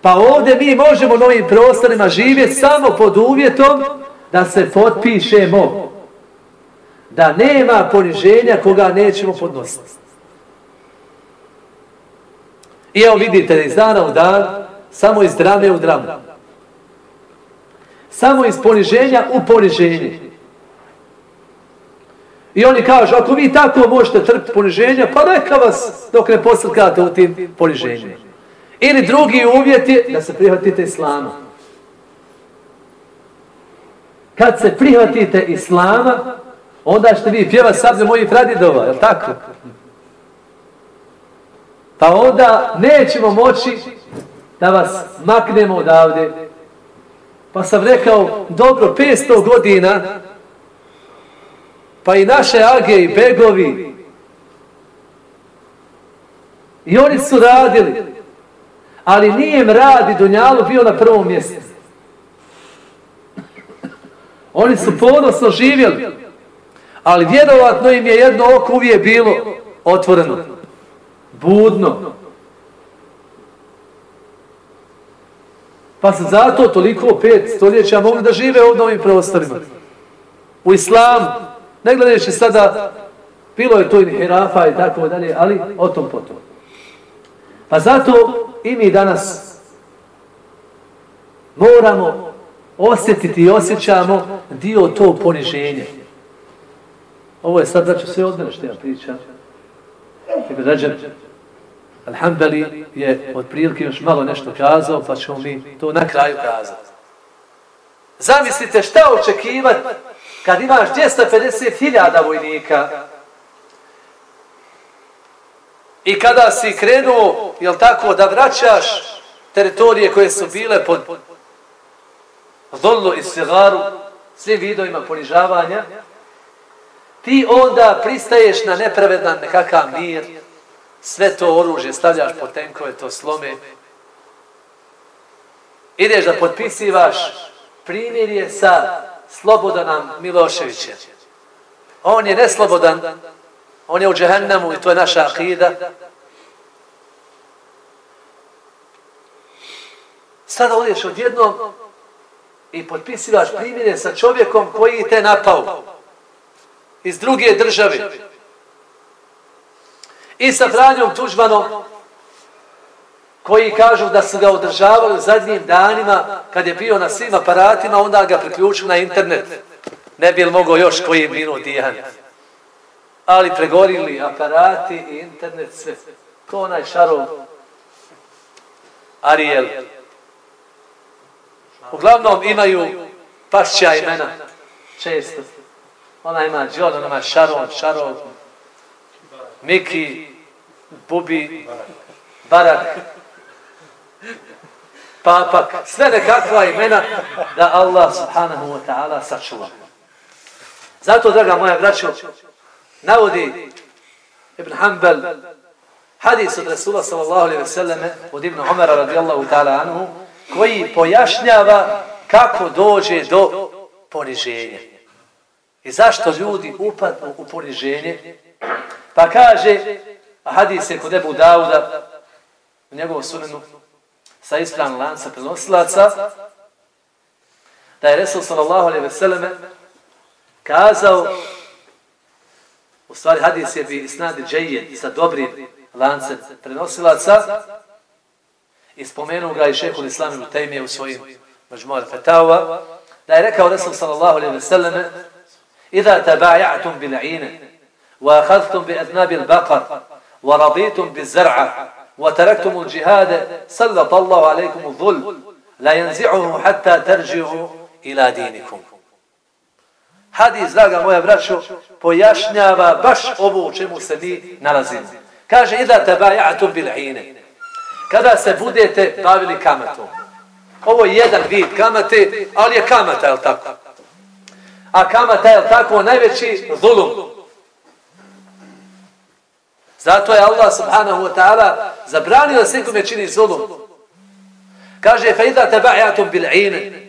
Pa ovdje mi možemo na ovim prostorima živjeti samo pod uvjetom da se potpišemo. Da nema poniženja koga nećemo podnositi. I evo vidite, iz dana u dan, samo iz drame u dramu. Samo iz poniženja u poniženje. I oni kažu, ako vi tako možete trpiti poniženja, pa neka vas dok ne posrkate u tim poniženjima. Ili drugi uvjet je da se prihvatite islama. Kad se prihvatite islama, onda ćete vi pjeva sablje mojih pradidova, je tako? Pa onda nećemo moći da vas maknemo odavde. Pa sam rekao, dobro, 500 godina, pa i naše age i begovi, i oni su radili, ali nije im rad i Dunjalu bio na prvom mjestu. Oni su ponosno živjeli, ali vjerovatno im je jedno oko uvijek bilo otvoreno, budno. Pa se zato toliko pet stoljeća mogli da žive ovdje ovim prostorima. U islamu, ne gledajući sada, bilo je to i herafa i tako dalje, ali o tom potom. Pa zato i mi danas moramo osjetiti i osjećamo dio to poniženje. Ovo je sad, znači, sve odmene što ja pričam. Ibn Rajab, Alhambeli je od prilike još malo nešto kazao, pa ćemo mi to na kraju kazati. Zamislite šta očekivati kad imaš 250.000 vojnika I kada si krenuo, jel tako, da vraćaš teritorije koje su bile pod Zollu i Sigaru, svim vidovima ponižavanja, ti onda pristaješ na nepravedan nekakav mir, sve to oružje stavljaš po tenkove, to slome, ideš da potpisivaš primjerje sa Slobodanom Miloševićem. On je neslobodan, On je u džehennemu i to je naša akida. Sada odješ odjednom i potpisivaš primjene sa čovjekom koji te napao iz druge države. I sa Franjom Tužmanom koji kažu da su ga održavali u zadnjim danima kad je bio na svim aparatima, onda ga priključili na internet. Ne bi li mogao još koji minut dijaniti ali pregorili aparati i internet sve. To onaj šarov Ariel. Uglavnom imaju pašća imena. Često. Ona ima John, ona ima Sharon, Sharon, Miki, Bubi, Barak, Papak. Sve nekakva imena da Allah subhanahu wa ta'ala sačuva. Zato, draga moja braćo, navodi Ibn Hanbal hadis od Rasula sallallahu alaihi ve selleme od Ibn Omara radijallahu ta'ala anhu koji pojašnjava kako dođe do poniženja. I zašto ljudi upadnu u poniženje? Pa kaže, a hadis je kod Ebu Dauda u njegovom sunenu, sa ispravnom lanca prenosilaca, da je Resul sallallahu alaihi ve selleme kazao, u stvari hadis je bi isnadi džeje sa dobrim lancem prenosilaca, i spomenuo ga i šehhul islamu Tejmije u svojim mađmora fetava, da je rekao Resul sallallahu alaihi ve selleme, إذا تبايعتم بالعين وأخذتم بأذناب البقر ورضيتم بالزرع وتركتم الجهاد سلط الله عليكم الظل لا ينزعه حتى ترجعوا إلى دينكم Hadis, draga moja braćo, pojašnjava baš ovo u čemu se mi nalazimo. Kaže, ida tabaja'atum bajatum bil ine. Kada se budete bavili kamatom. Ovo je jedan vid kamate, ali je kamata, je tako? A kamata je tako najveći zulum. Zato je Allah subhanahu wa ta'ala zabranio da se kome čini zulum. Kaže, fa idha tabaja'atum bil ine,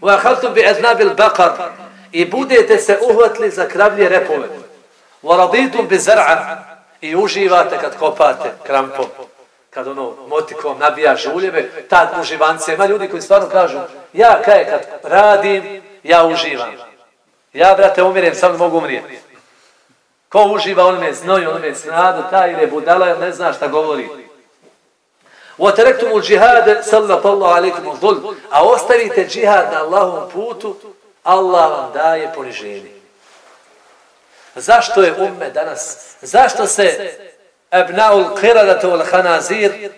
wa akhaltum bi aznabil baqar, i budete se uhvatili za kravlje repove, wa raditum bi zar'a, i uživate kad kopate krampom, kad ono motikom nabija žuljeve, tad uživance. Ima ljudi koji stvarno kažu, ja kaj kad radim, ja uživam. Ja, brate, umirem, sam mogu umrijeti. Ko uživa, on me znoj, on me snadu, taj ili je budala, ne zna šta govori. وَتَرَكْتُمُ الْجِهَادَ سَلَّةَ اللَّهُ عَلَيْكُمُ الظُّلْ A ostavite džihad na Allahom putu, Allah vam daje poniženje. Zašto je umme danas? Zašto se ebnaul qiradatu al hanazir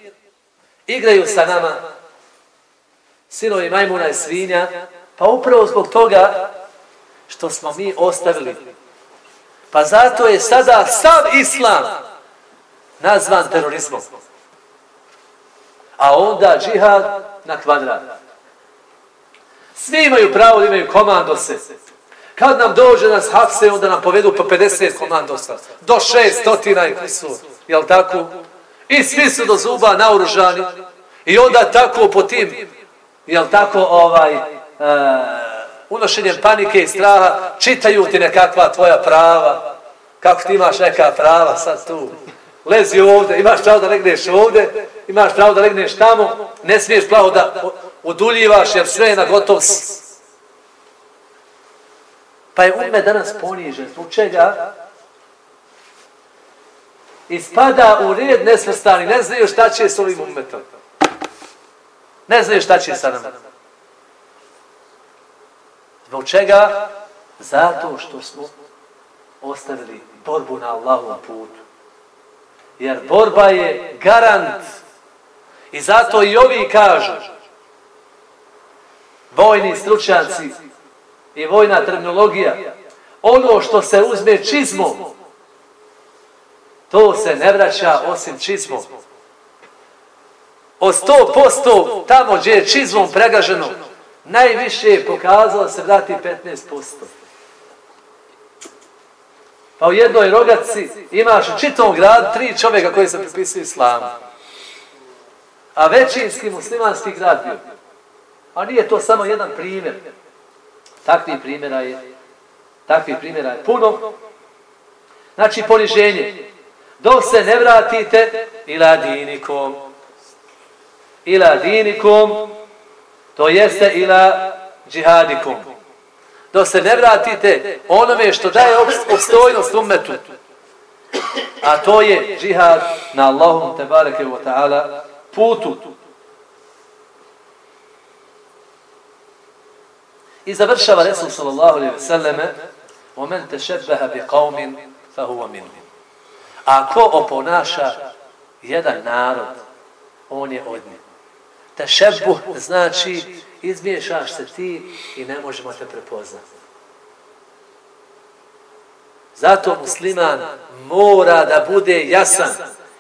igraju sa nama sinovi majmuna i svinja Pa upravo zbog toga što smo mi ostavili. Pa zato je sada sav islam nazvan terorizmom. A onda džihad na kvadrat. Svi imaju pravo da imaju komandose. Kad nam dođe nas hapse, onda nam povedu po 50 komandosa. Do 600 i su, Jel tako? I svi su do zuba naoružani. I onda tako po tim, jel tako, ovaj, uh, unošenjem panike i straha, čitaju ti nekakva tvoja prava. Kako ti imaš neka prava sad tu? Lezi ovde, imaš pravo da legneš ovde, imaš pravo da legneš tamo, ne smiješ pravo da oduljivaš jer sve je na gotov. Pa je ume danas ponižen. Zbog čega? Ispada u red nesvrstani. Ne znaju šta će s ovim umetom. Ne znaju šta će sa nama. Zbog čega? Zato što smo ostavili borbu na Allahovom putu. Jer borba je garant. I zato i ovi kažu, vojni stručnjaci i vojna terminologija, ono što se uzme čizmom, to se ne vraća osim čizmom. O sto posto tamo gdje je čizmom pregaženo, najviše je pokazalo se vrati 15%. Pa u jednoj rogaci imaš u čitom gradu tri čovjeka koji se pripisuju islamu. A većinski muslimanski grad bio. A nije to samo jedan primjer. Takvi primjera je, takvi primjera je puno. Znači poniženje. Dok se ne vratite ila dinikom. Ila dinikom to jeste ila džihadikom Do se ne vratite onome što daje obstojnost umetu. A to je džihad na Allahum tebareke wa ta'ala putu. I završava Resul sallallahu alaihi wa sallame وَمَنْ تَشَبَّهَ بِقَوْمٍ فَهُوَ مِنْهِمْ Ako oponaša jedan narod, on je od njih tešebuh znači izmiješaš se ti i ne možemo te prepoznati. Zato musliman mora da bude jasan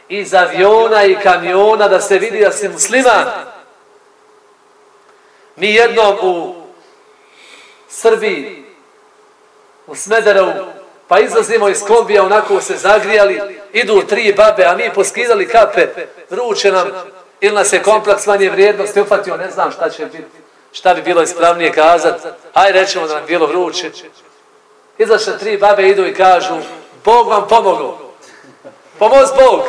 iz aviona i kamiona da se vidi da se musliman. Mi jednom u Srbiji, u Smederovu, pa izlazimo iz kombija, onako se zagrijali, idu tri babe, a mi poskidali kape, vruće nam, ili nas je kompleks manje vrijednosti ufatio, ne znam šta će biti, šta bi bilo ispravnije kazat, aj rećemo da nam bilo vruće. Izašle tri babe idu i kažu, Bog vam pomogao. Pomoz Bog.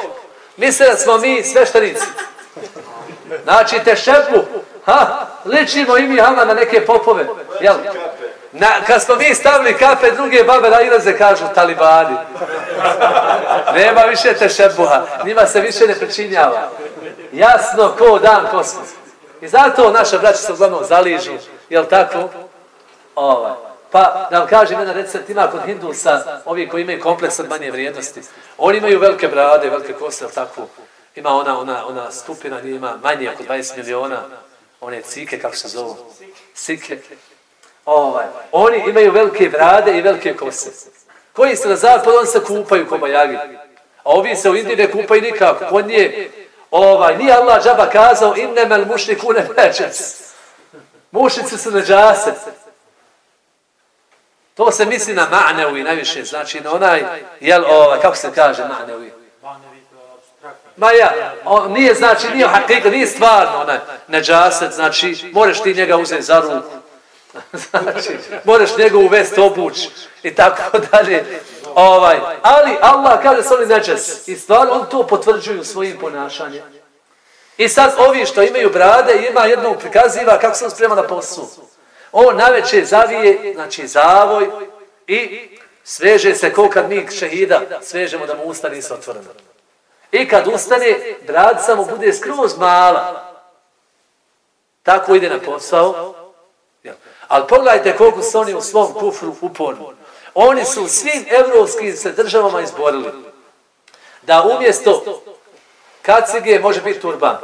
Misle da smo mi sveštenici. Znači, te šepu, ha, ličimo i mi hama na neke popove. Jel? Na, kad smo mi stavili kape, druge babe da ilaze kažu talibani. Nema više te šebuha, njima se više ne pričinjava. Jasno ko dan kosmos. I zato naša braća se uglavnom zaližu, jel tako? Ovaj. Pa da vam kažem jedan recept, ima kod Hindusa, ovi koji imaju kompleks od manje vrijednosti. Oni imaju velike brade, velike kose, jel tako? Ima ona, ona, ona stupina, nije ima manje, oko 20 miliona, one cike, kako se zovu? Sike. Ovaj. Oni imaju velike brade i velike kose. Koji se na zapad, on se kupaju ko. A ovi se u Indiji ne kupaju nikako. Kod nje ovaj, nije Allah džaba kazao, innemel mušrikune neđas. Mušnici su neđase. To se misli na ma'nevi najviše, znači na onaj, jel, ovaj, kako se kaže ma'nevi? Ma ja, on, nije znači, nije hakika, nije stvarno onaj neđaset, znači, možeš ti njega uzeti za ruku, znači, možeš njega uvesti obuć i tako dalje. Ovaj, ali Allah kaže se oni neđes. i stvarno on to potvrđuju svojim ponašanjem. I sad ovi što imaju brade, ima jednog prikaziva kako sam spreman na poslu. On naveče zavije, znači zavoj i sveže se ko kad mi šehida svežemo da mu usta nisu otvorena. I kad ustane, bradca mu bude skroz mala. Tako ide na posao. Ali pogledajte koliko su oni u svom kufru uporni. Oni su svim evropskim se državama izborili da umjesto kacige može biti turban.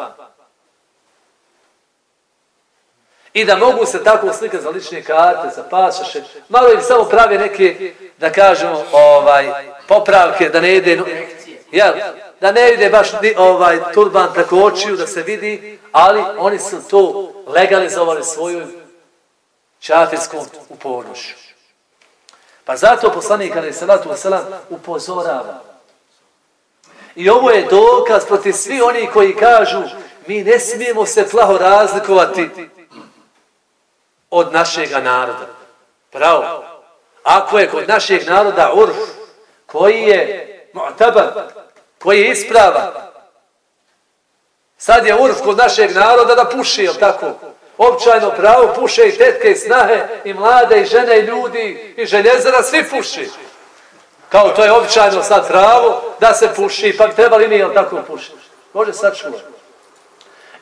I da mogu se tako slikati za lične karte, za pasaše. Malo im samo prave neke, da kažemo, ovaj, popravke, da ne ide... Jel? Da ne ide baš ovaj turban preko očiju, da se vidi, ali oni su to legalizovali svoju čafirskom upornošću. Pa zato poslanik Ali Salatu wasalam upozorava. I ovo je dokaz protiv svi oni koji kažu mi ne smijemo se plaho razlikovati od našeg naroda. Pravo. Ako je kod našeg naroda urf, koji je mu'tabar, koji je ispravan, sad je urf kod našeg naroda da puši, je tako? Općajno pravo puše i tetke i snahe i mlade i žene i ljudi i željezara, svi puši. Kao to je običajno sad pravo da se puši, pa trebali mi, je tako, pušiti? Može sad čuvati.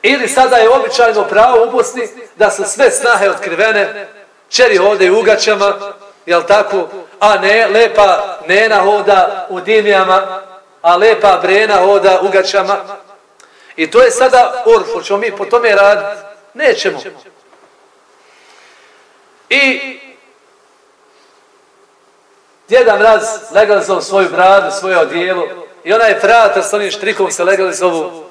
Ili sada je običajno pravo u Bosni da su sve snahe otkrivene, čeri ovdje u ugaćama, jel tako, a ne, lepa nena hoda u dimijama, a lepa brena hoda u ugaćama. I to je sada urf, hoćemo mi po tome raditi? Nećemo. I djedan raz legalizao svoju bradu, svoje odijelo i onaj frata s onim štrikom se legalizovao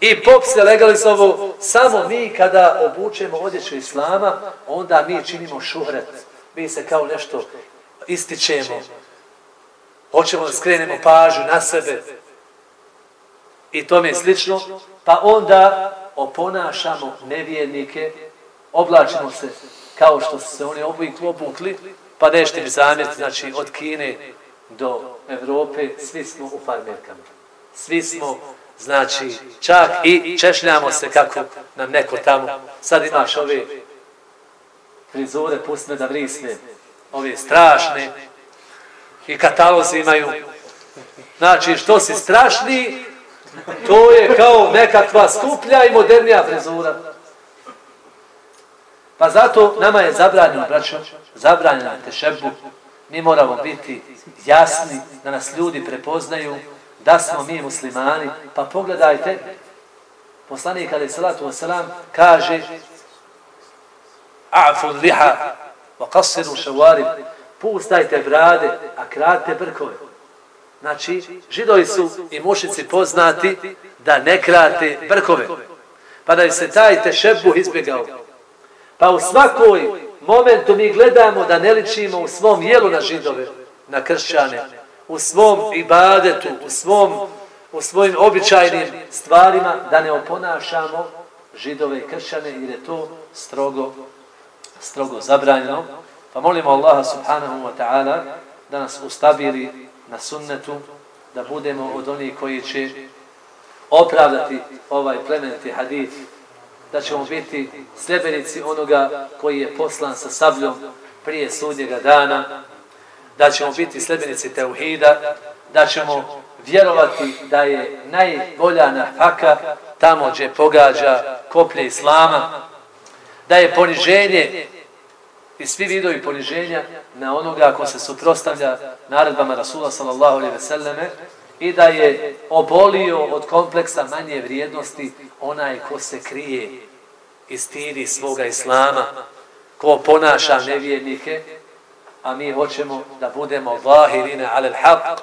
I pop se legalizovo samo mi kada obučemo odjeću islama, onda mi činimo šuhret. Mi se kao nešto ističemo. Hoćemo da skrenemo pažu na sebe. I to mi je slično. Pa onda oponašamo nevjernike, oblačimo se kao što su se oni obukli, obukli pa nešto mi zamjeti, znači od Kine do Evrope, svi smo u farmerkama. Svi smo Znači, čak i češljamo se kako nam neko tamo. Sad imaš ove frizure, pusme da vrisne. Ove strašne. I katalozi imaju. Znači, što si strašni, to je kao nekakva skuplja i modernija frizura. Pa zato nama je zabranjeno, braćo, zabranjeno te šebu. Mi moramo biti jasni da nas ljudi prepoznaju da smo mi muslimani, pa pogledajte, poslanik alaih salatu wasalam kaže a'fu liha wa qasiru šavarib pustajte brade, a kratite brkove. Znači, židovi su i mušici poznati da ne krate brkove. Pa da se taj tešebuh izbjegao. Pa u svakoj momentu mi gledamo da ne ličimo u svom jelu na židove, na kršćane, u svom ibadetu, u svom u svojim običajnim stvarima da ne oponašamo židove i kršćane jer je to strogo strogo zabranjeno. Pa molimo Allaha subhanahu wa ta'ala da nas ustabili na sunnetu, da budemo od onih koji će opravdati ovaj plemeniti hadith, da ćemo biti sljedbenici onoga koji je poslan sa sabljom prije sudnjega dana, da ćemo biti sljedbenici Teuhida, da ćemo vjerovati da je najbolja nahaka tamo gdje pogađa koplje Islama, da je poniženje i svi vidovi poniženja na onoga ko se suprostavlja naredbama Rasula sallallahu alaihi ve selleme i da je obolio od kompleksa manje vrijednosti onaj ko se krije i stidi svoga Islama, ko ponaša nevjernike, a mi hoćemo da budemo vahirine alel haq,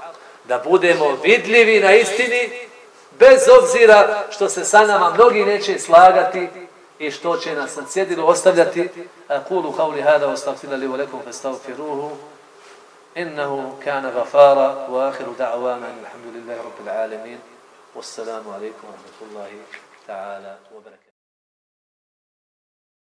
da budemo vidljivi na istini, bez obzira što se sa nama mnogi neće slagati i što će nas na cjedilu ostavljati. Kulu kauli hada ostavfila li velikom festavfiruhu. Innahu kana gafara wa ahiru da'vana alhamdulillahi rabbil alamin. Wassalamu alaikum wa rahmatullahi ta'ala wa barakatuh.